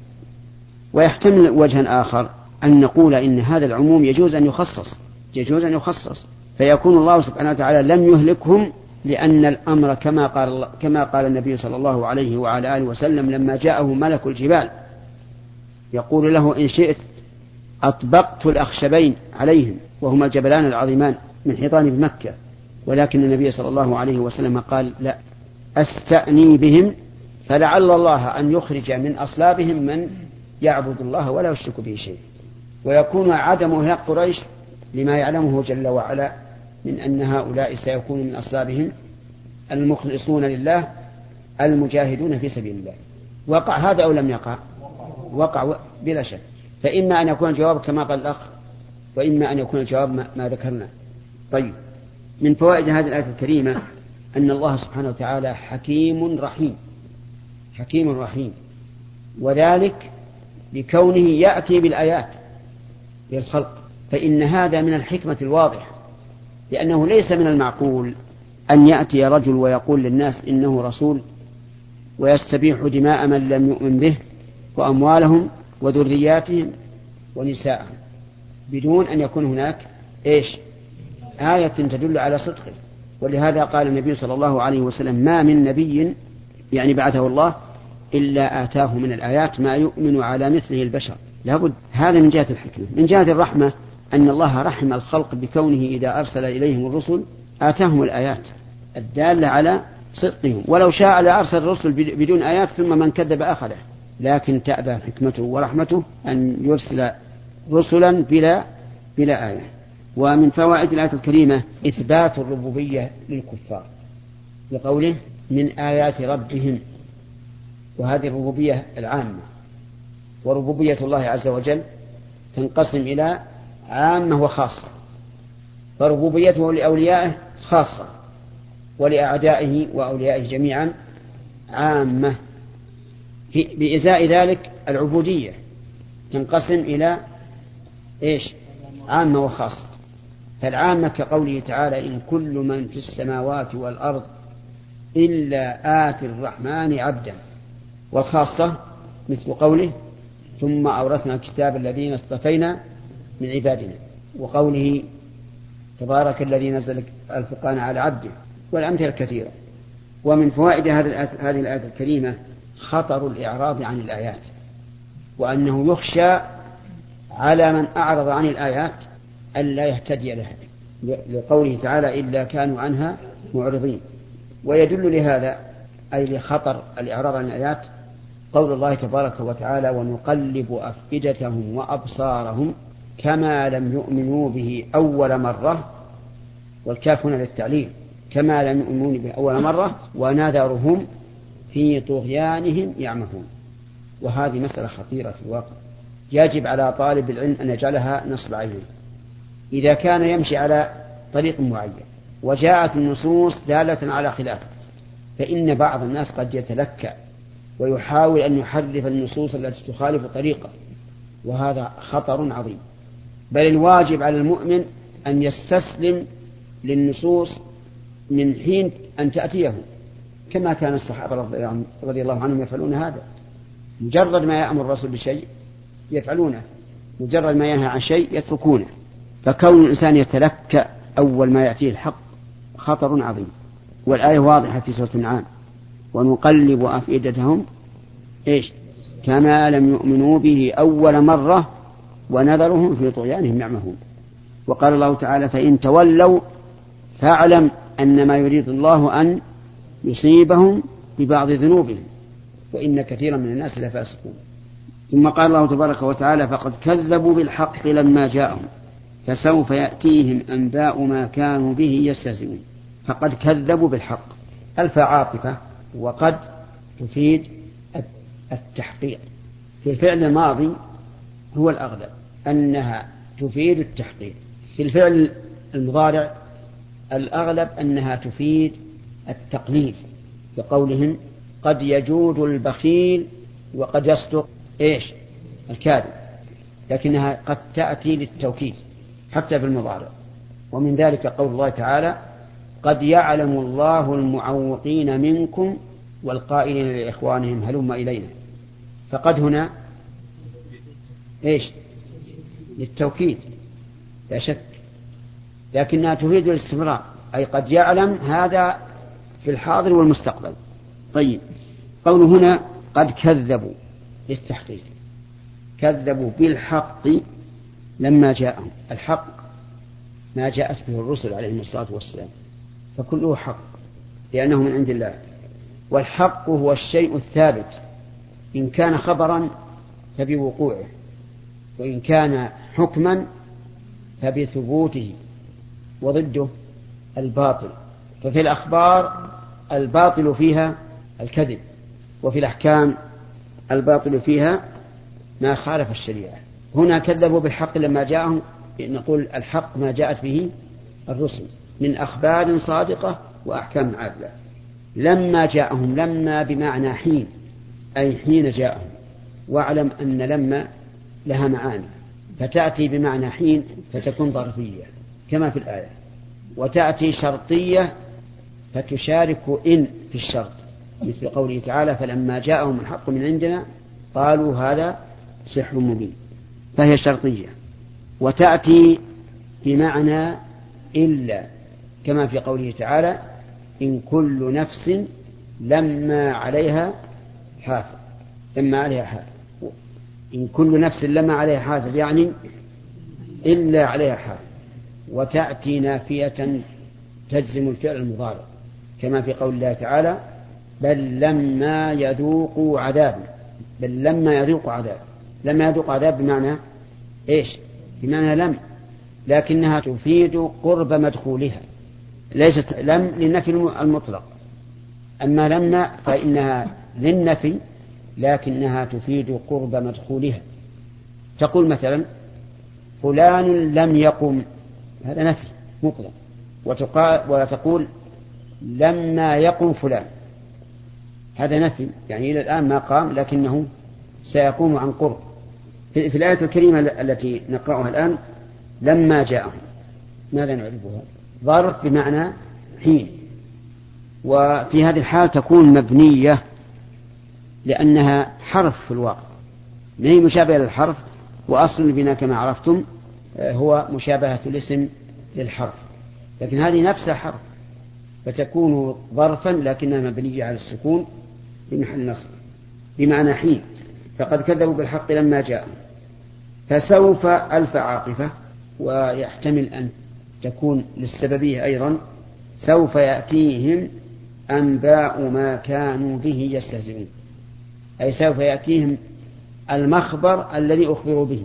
ويحتمل وجها آخر أن نقول إن هذا العموم يجوز أن يخصص يجوز أن يخصص. فيكون الله سبحانه وتعالى لم يهلكهم لأن الأمر كما قال كما قال النبي صلى الله عليه وعلى آله وسلم لما جاءه ملك الجبال. يقول له إن شئت أطبقت الأخشبين عليهم. وهما الجبلان العظيمان من حيطان بمكة ولكن النبي صلى الله عليه وسلم قال لا أستأني بهم فلعل الله أن يخرج من أصلابهم من يعبد الله ولا يشرك به شيء. ويكون عدم هلاك قريش لما يعلمه جل وعلا من أن هؤلاء سيكون من أصلابهم المخلصون لله المجاهدون في سبيل الله. وقع هذا أو لم يقع؟ وقع بلا شك. فإما أن يكون الجواب كما قال الأخ وإما أن يكون الجواب ما, ذكرنا. طيب. من فوائد هذه الآية الكريمة أن الله سبحانه وتعالى حكيم رحيم. حكيم رحيم. وذلك بكونه يأتي بالآيات للخلق. فإن هذا من الحكمة الواضحة. لأنه ليس من المعقول أن يأتي رجل ويقول للناس إنه رسول ويستبيح دماء من لم يؤمن به وأموالهم وذرياتهم ونساءهم. بدون أن يكون هناك إيش؟ آية تدل على صدقه ولهذا قال النبي صلى الله عليه وسلم ما من نبي يعني بعثه الله إلا آتاه من الآيات ما يؤمن على مثله البشر. لابد هذا من جهة الحكمة. من جهة الرحمة أن الله رحم الخلق بكونه إذا أرسل إليهم الرسل آتاهم الآيات الدالة على صدقهم. ولو شاء لأرسل الرسل بدون آيات ثم من كذب أخذه لكن تأبى حكمته ورحمته أن يرسل رسلا بلا بلا آية. ومن فوائد الآية الكريمة إثبات الربوبية للكفار. بقوله من آيات ربهم. وهذه الربوبية العامة. وربوبية الله عز وجل تنقسم إلى عامة وخاصة. فربوبيته لأوليائه خاصة. ولأعدائه وأوليائه جميعا عامة. بإزاء ذلك العبودية تنقسم إلى إيش؟ عامة وخاصة فالعامة كقوله تعالى إن كل من في السماوات والأرض إلا آتي الرحمن عبدا. والخاصة مثل قوله ثم أورثنا الكتاب الذين اصطفينا من عبادنا. وقوله تبارك الذي نزل الفرقان على عبده. والأمثلة كثيرة. ومن فوائد هذه الآية الكريمة خطر الإعراض عن الآيات. وأنه يخشى على من أعرض عن الآيات ألا يهتدي لها لقوله تعالى إلا كانوا عنها معرضين. ويدل لهذا أي لخطر الإعراض عن الآيات قول الله تبارك وتعالى ونقلب أفئدتهم وأبصارهم كما لم يؤمنوا به أول مرة والكاف هنا للتعليل كما لم يؤمنوا به أول مرة ونذرهم في طغيانهم يعمهون وهذه مسألة خطيرة في الواقع. يجب على طالب العلم أن يجعلها نصب عينه إذا كان يمشي على طريق معين وجاءت النصوص دالة على خلافه فإن بعض الناس قد يتلكأ ويحاول أن يحرف النصوص التي تخالف طريقه وهذا خطر عظيم. بل الواجب على المؤمن أن يستسلم للنصوص من حين أن تأتيه كما كان الصحابة رضي الله عنهم يفعلون هذا. مجرد ما يأمر الرسول بشيء يفعلونه مجرد ما ينهى عن شيء يتركونه. فكون الإنسان يتلكأ أول ما يأتيه الحق خطر عظيم. والآية واضحة في سورة النعام. ونقلب أفئدتهم إيش؟ كما لم يؤمنوا به أول مرة ونذرهم في طغيانهم يعمهون. وقال الله تعالى فإن تولوا فاعلم أن ما يريد الله أن يصيبهم ببعض ذنوبهم وإن كثيرا من الناس لفاسقون. ثم قال الله تبارك وتعالى فقد كذبوا بالحق لما جاءهم فسوف يأتيهم أنباء ما كانوا به يستهزئون. فقد كذبوا بالحق. ألف عاطفة وقد تفيد التحقيق. في الفعل الماضي هو الأغلب أنها تفيد التحقيق. في الفعل المضارع الأغلب أنها تفيد التقليل كقولهم قد يجود البخيل وقد يصدق إيش؟ الكاذب. لكنها قد تأتي للتوكيد حتى في المضارع. ومن ذلك قول الله تعالى قد يعلم الله المعوقين منكم والقائلين لإخوانهم هلم إلينا. فقد هنا إيش؟ للتوكيد. لا شك. لكنها تفيد الاستمرار. أي قد يعلم هذا في الحاضر والمستقبل. طيب. قول هنا قد كذبوا. للتحقيق. كذبوا بالحق لما جاءهم. الحق ما جاءت به الرسل عليهم الصلاة والسلام. فكله حق لأنه من عند الله. والحق هو الشيء الثابت. إن كان خبرا فبوقوعه وإن كان حكما فبثبوته وضده الباطل. ففي الأخبار الباطل فيها الكذب وفي الأحكام الباطل فيها ما خالف الشريعة. هنا كذبوا بالحق لما جاءهم نقول الحق ما جاءت به الرسل من أخبار صادقة وأحكام عادلة. لما جاءهم لما بمعنى حين أي حين جاءهم. واعلم أن لما لها معاني. فتأتي بمعنى حين فتكون ظرفية كما في الآية. وتأتي شرطية فتشارك إن في الشرط. مثل قوله تعالى فلما جاءهم الحق من عندنا قالوا هذا سحر مبين. فهي شرطية. وتأتي بمعنى إلا كما في قوله تعالى إن كل نفس لما عليها حافظ. لما عليها حافظ. إن كل نفس لما عليها حافظ يعني إلا عليها حافظ. وتأتي نافية تجزم الفعل المضارع. كما في قول الله تعالى بل لما يذوقوا عذاب بل لما يذوقوا عذاب. لما يذوق عذاب بمعنى إيش؟ بمعنى لم. لكنها تفيد قرب مدخولها. ليست لم للنفي المطلق. أما لما فإنها للنفي لكنها تفيد قرب مدخولها. تقول مثلا فلان لم يقم. هذا نفي مطلق. وتقول لما يقم فلان. هذا نفي يعني إلى الآن ما قام لكنه سيقوم عن قرب. في الآية الكريمة التي نقرأها الآن لما جاءهم. ماذا نعرفها؟ ظرف بمعنى حين. وفي هذه الحال تكون مبنية لأنها حرف في الواقع. ما هي مشابهة للحرف وأصل البناء كما عرفتم هو مشابهة الاسم للحرف. لكن هذه نفسها حرف فتكون ظرفا لكنها مبنية على السكون. بمحل نصب بمعنى حين. فقد كذبوا بالحق لما جاءوا. فسوف ألف عاطفة ويحتمل أن تكون للسببية أيضا. سوف يأتيهم أنباء ما كانوا به يستهزئون. أي سوف يأتيهم المخبر الذي أخبروا به.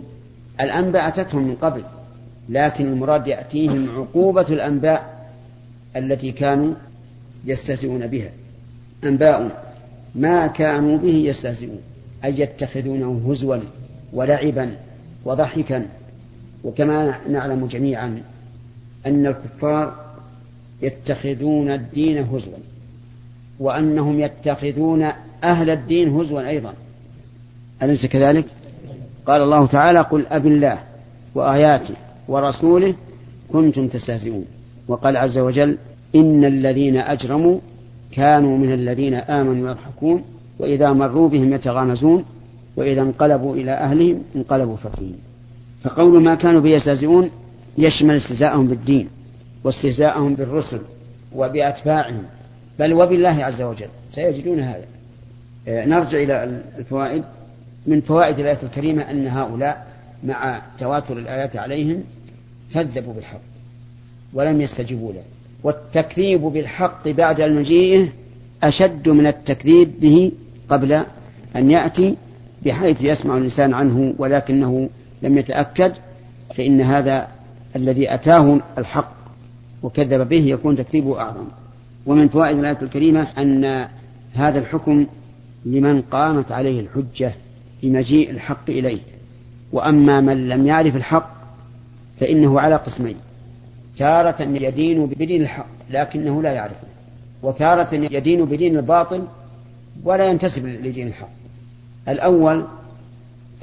الأنباء أتتهم من قبل لكن المراد يأتيهم عقوبة الأنباء التي كانوا يستهزئون بها. أنباء ما كانوا به يستهزئون أي يتخذونه هزوا ولعبا وضحكا. وكما نعلم جميعا أن الكفار يتخذون الدين هزوا وأنهم يتخذون أهل الدين هزوا أيضا. أليس كذلك؟ قال الله تعالى قل أب الله وآياته ورسوله كنتم تستهزئون. وقال عز وجل إن الذين أجرموا كانوا من الذين آمنوا يضحكون وإذا مروا بهم يتغامزون وإذا انقلبوا إلى أهلهم انقلبوا فكين فقول ما كانوا بيستهزئون يشمل استهزاءهم بالدين واستهزاءهم بالرسل وبأتباعهم بل وبالله عز وجل. سيجدون هذا. نرجع إلى الفوائد. من فوائد الآية الكريمة أن هؤلاء مع تواتر الآيات عليهم كذبوا بالحق ولم يستجيبوا له. والتكذيب بالحق بعد مجيئه أشد من التكذيب به قبل أن يأتي بحيث يسمع الإنسان عنه ولكنه لم يتأكد فإن هذا الذي أتاه الحق وكذب به يكون تكذيبه أعظم. ومن فوائد الآية الكريمة أن هذا الحكم لمن قامت عليه الحجة بمجيء الحق إليه. وأما من لم يعرف الحق فإنه على قسمين. تارة يدين بدين الحق لكنه لا يعرفه وتارة يدين بدين الباطل ولا ينتسب لدين الحق. الأول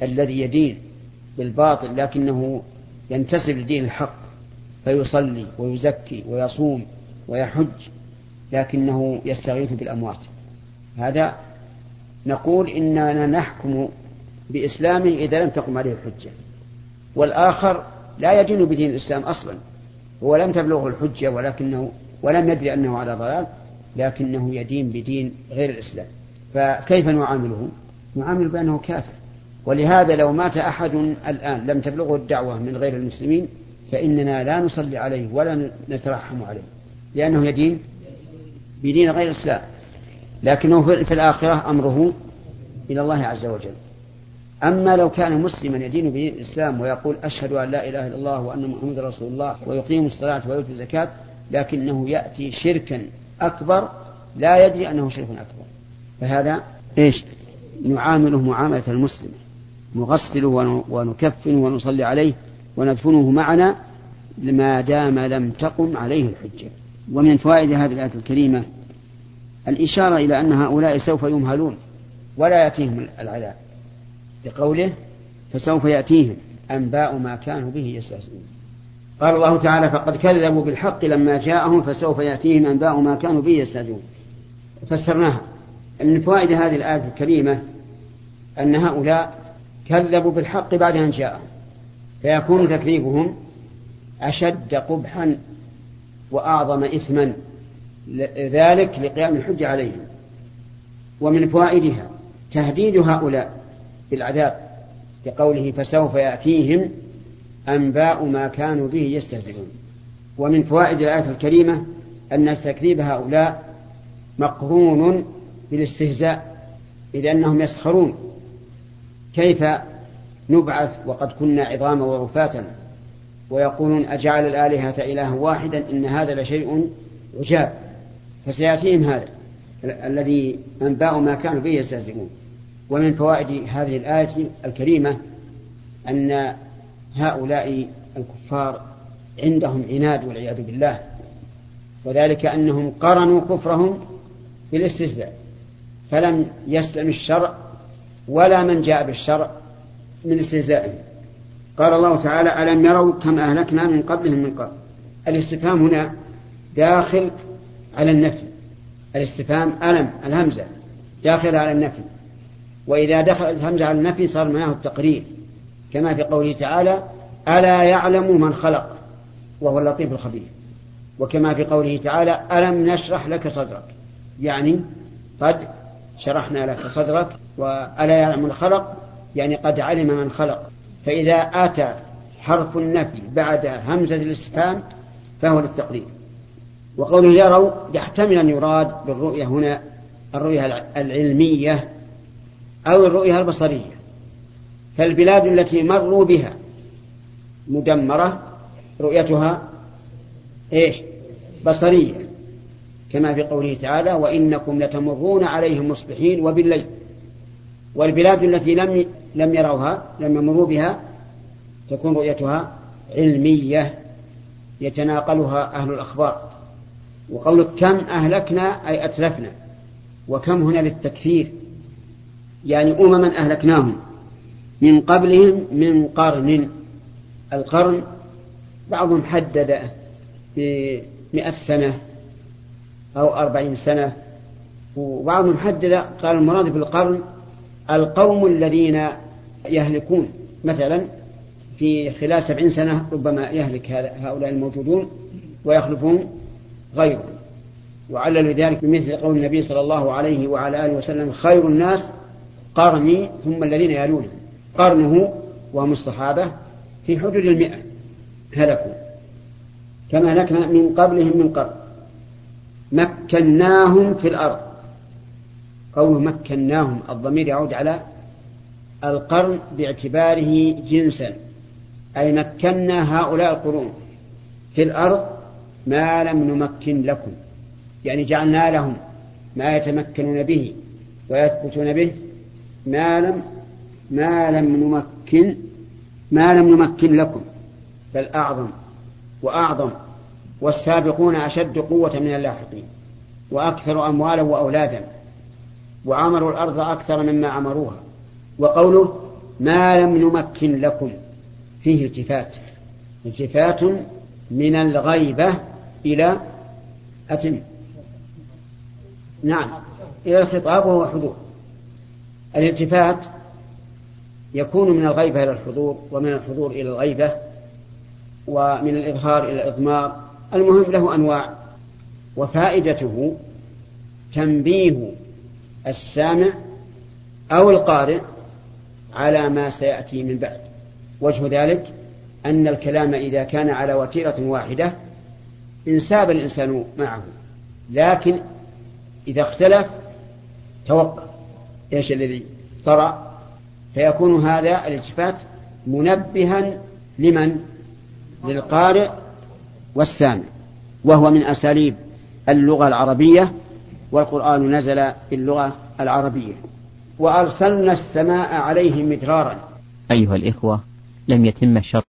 الذي يدين بالباطل لكنه ينتسب لدين الحق فيصلي ويزكي ويصوم ويحج لكنه يستغيث بالأموات. هذا نقول إننا نحكم بإسلامه إذا لم تقم عليه الحجة. والآخر لا يدين بدين الإسلام أصلا. هو لم تبلغه الحجة ولكنه ولم يدري أنه على ضلال لكنه يدين بدين غير الإسلام. فكيف نعامله؟ نعامل بأنه كافر. ولهذا لو مات أحد الآن لم تبلغه الدعوة من غير المسلمين فإننا لا نصلي عليه ولا نترحم عليه لأنه يدين بدين غير الإسلام. لكنه في الآخرة أمره إلى الله عز وجل. أما لو كان مسلما يدين بدين الإسلام ويقول أشهد أن لا إله إلا الله وأن محمد رسول الله ويقيم الصلاة ويؤتي الزكاة لكنه يأتي شركا أكبر لا يدري أنه شرك أكبر. فهذا إيش؟ نعامله معاملة المسلم. نغسله ونكفن ونصلي عليه وندفنه معنا ما دام لم تقم عليه الحجة. ومن فوائد هذه الآية الكريمة الإشارة إلى أن هؤلاء سوف يمهلون ولا يأتيهم العذاب بقوله فسوف يأتيهم أنباء ما كانوا به يستهزئون. قال الله تعالى فقد كذبوا بالحق لما جاءهم فسوف يأتيهم أنباء ما كانوا به يستهزئون. فسرناها. من فوائد هذه الآية الكريمة أن هؤلاء كذبوا بالحق بعد أن جاءهم. فيكون تكذيبهم أشد قبحا وأعظم إثما ذلك لقيام الحجة عليهم. ومن فوائدها تهديد هؤلاء بالعذاب بقوله فسوف يأتيهم أنباء ما كانوا به يستهزئون. ومن فوائد الآية الكريمة أن تكذيب هؤلاء مقرون بالاستهزاء إذ أنهم يسخرون. كيف نبعث وقد كنا عظاما ورفاتا ويقولون أجعل الآلهة إلها واحدا إن هذا لشيء عجاب؟ فسيأتيهم هذا الذي أنباء ما كانوا به يستهزئون. ومن فوائد هذه الآية الكريمة أن هؤلاء الكفار عندهم عناد والعياذ بالله وذلك أنهم قرنوا كفرهم بالاستهزاء فلم يسلم الشرع ولا من جاء بالشرع من استهزائهم. قال الله تعالى ألم يروا كم أهلكنا من قبلهم من قبل الاستفهام هنا داخل على النفي. الاستفهام ألم الهمزة داخل على النفي. وإذا دخلت الهمزة على النفي صار معناه التقرير كما في قوله تعالى ألا يعلم من خلق؟ وهو اللطيف الخبير. وكما في قوله تعالى ألم نشرح لك صدرك؟ يعني قد شرحنا لك صدرك وألا يعلم من خلق؟ يعني قد علم من خلق. فإذا أتى حرف النفي بعد همزة الاستفهام فهو للتقرير. وقوله يروا يحتمل أن يراد بالرؤية هنا الرؤية العلمية أو الرؤية البصرية فالبلاد التي مروا بها. مدمرة رؤيتها إيش؟ بصرية. كما في قوله تعالى وإنكم لتمرون عليهم مصبحين وبالليل. والبلاد التي لم لم يروها لم يمروا بها تكون رؤيتها علمية يتناقلها أهل الأخبار. وقولك كم أهلكنا أي أتلفنا. وكم هنا للتكثير يعني أمما أهلكناهم من قبلهم من قرن. القرن بعضهم حدد بمئة سنة أو أربعين سنة وبعضهم حدد قال المراد بالقرن القوم الذين يهلكون. مثلا في خلال سبعين سنة ربما يهلك هؤلاء الموجودون ويخلفون غيرهم. وعلل ذلك بمثل قول النبي صلى الله عليه وعلى آله وسلم خير الناس قرني ثم الذين يلونهم قرنه وهم الصحابة في حدود المئة هلكوا. كما هلكنا من قبلهم من قرن. مكناهم في الأرض. قوله مكناهم الضمير يعود على القرن باعتباره جنسا. أي مكنا هؤلاء القرون. في الأرض ما لم نمكن لكم. يعني جعلنا لهم ما يتمكنون به ويثبتون به ما لم ما لم نمكن ما لم نمكن لكم بل أعظم وأعظم والسابقون أشد قوة من اللاحقين وأكثر أموالا وأولادا وعمروا الأرض أكثر مما عمروها. وقوله ما لم نمكن لكم فيه التفات التفات من الغيبة إلى أتم. نعم إلى الخطاب وهو حضور. الالتفات يكون من الغيبة إلى الحضور ومن الحضور إلى الغيبة ومن الإظهار إلى الإضمار. المهم له أنواع وفائدته تنبيه السامع أو القارئ على ما سيأتي من بعد. وجه ذلك أن الكلام إذا كان على وتيرة واحدة انساب الإنسان معه لكن إذا اختلف توقف. إيش الذي طرأ فيكون هذا الالتفات منبها لمن؟ للقارئ والسامع وهو من أساليب اللغة العربية والقرآن نزل باللغة العربية. وأرسلنا السماء عليهم مدرارا. أيها الإخوة لم يتم الشرط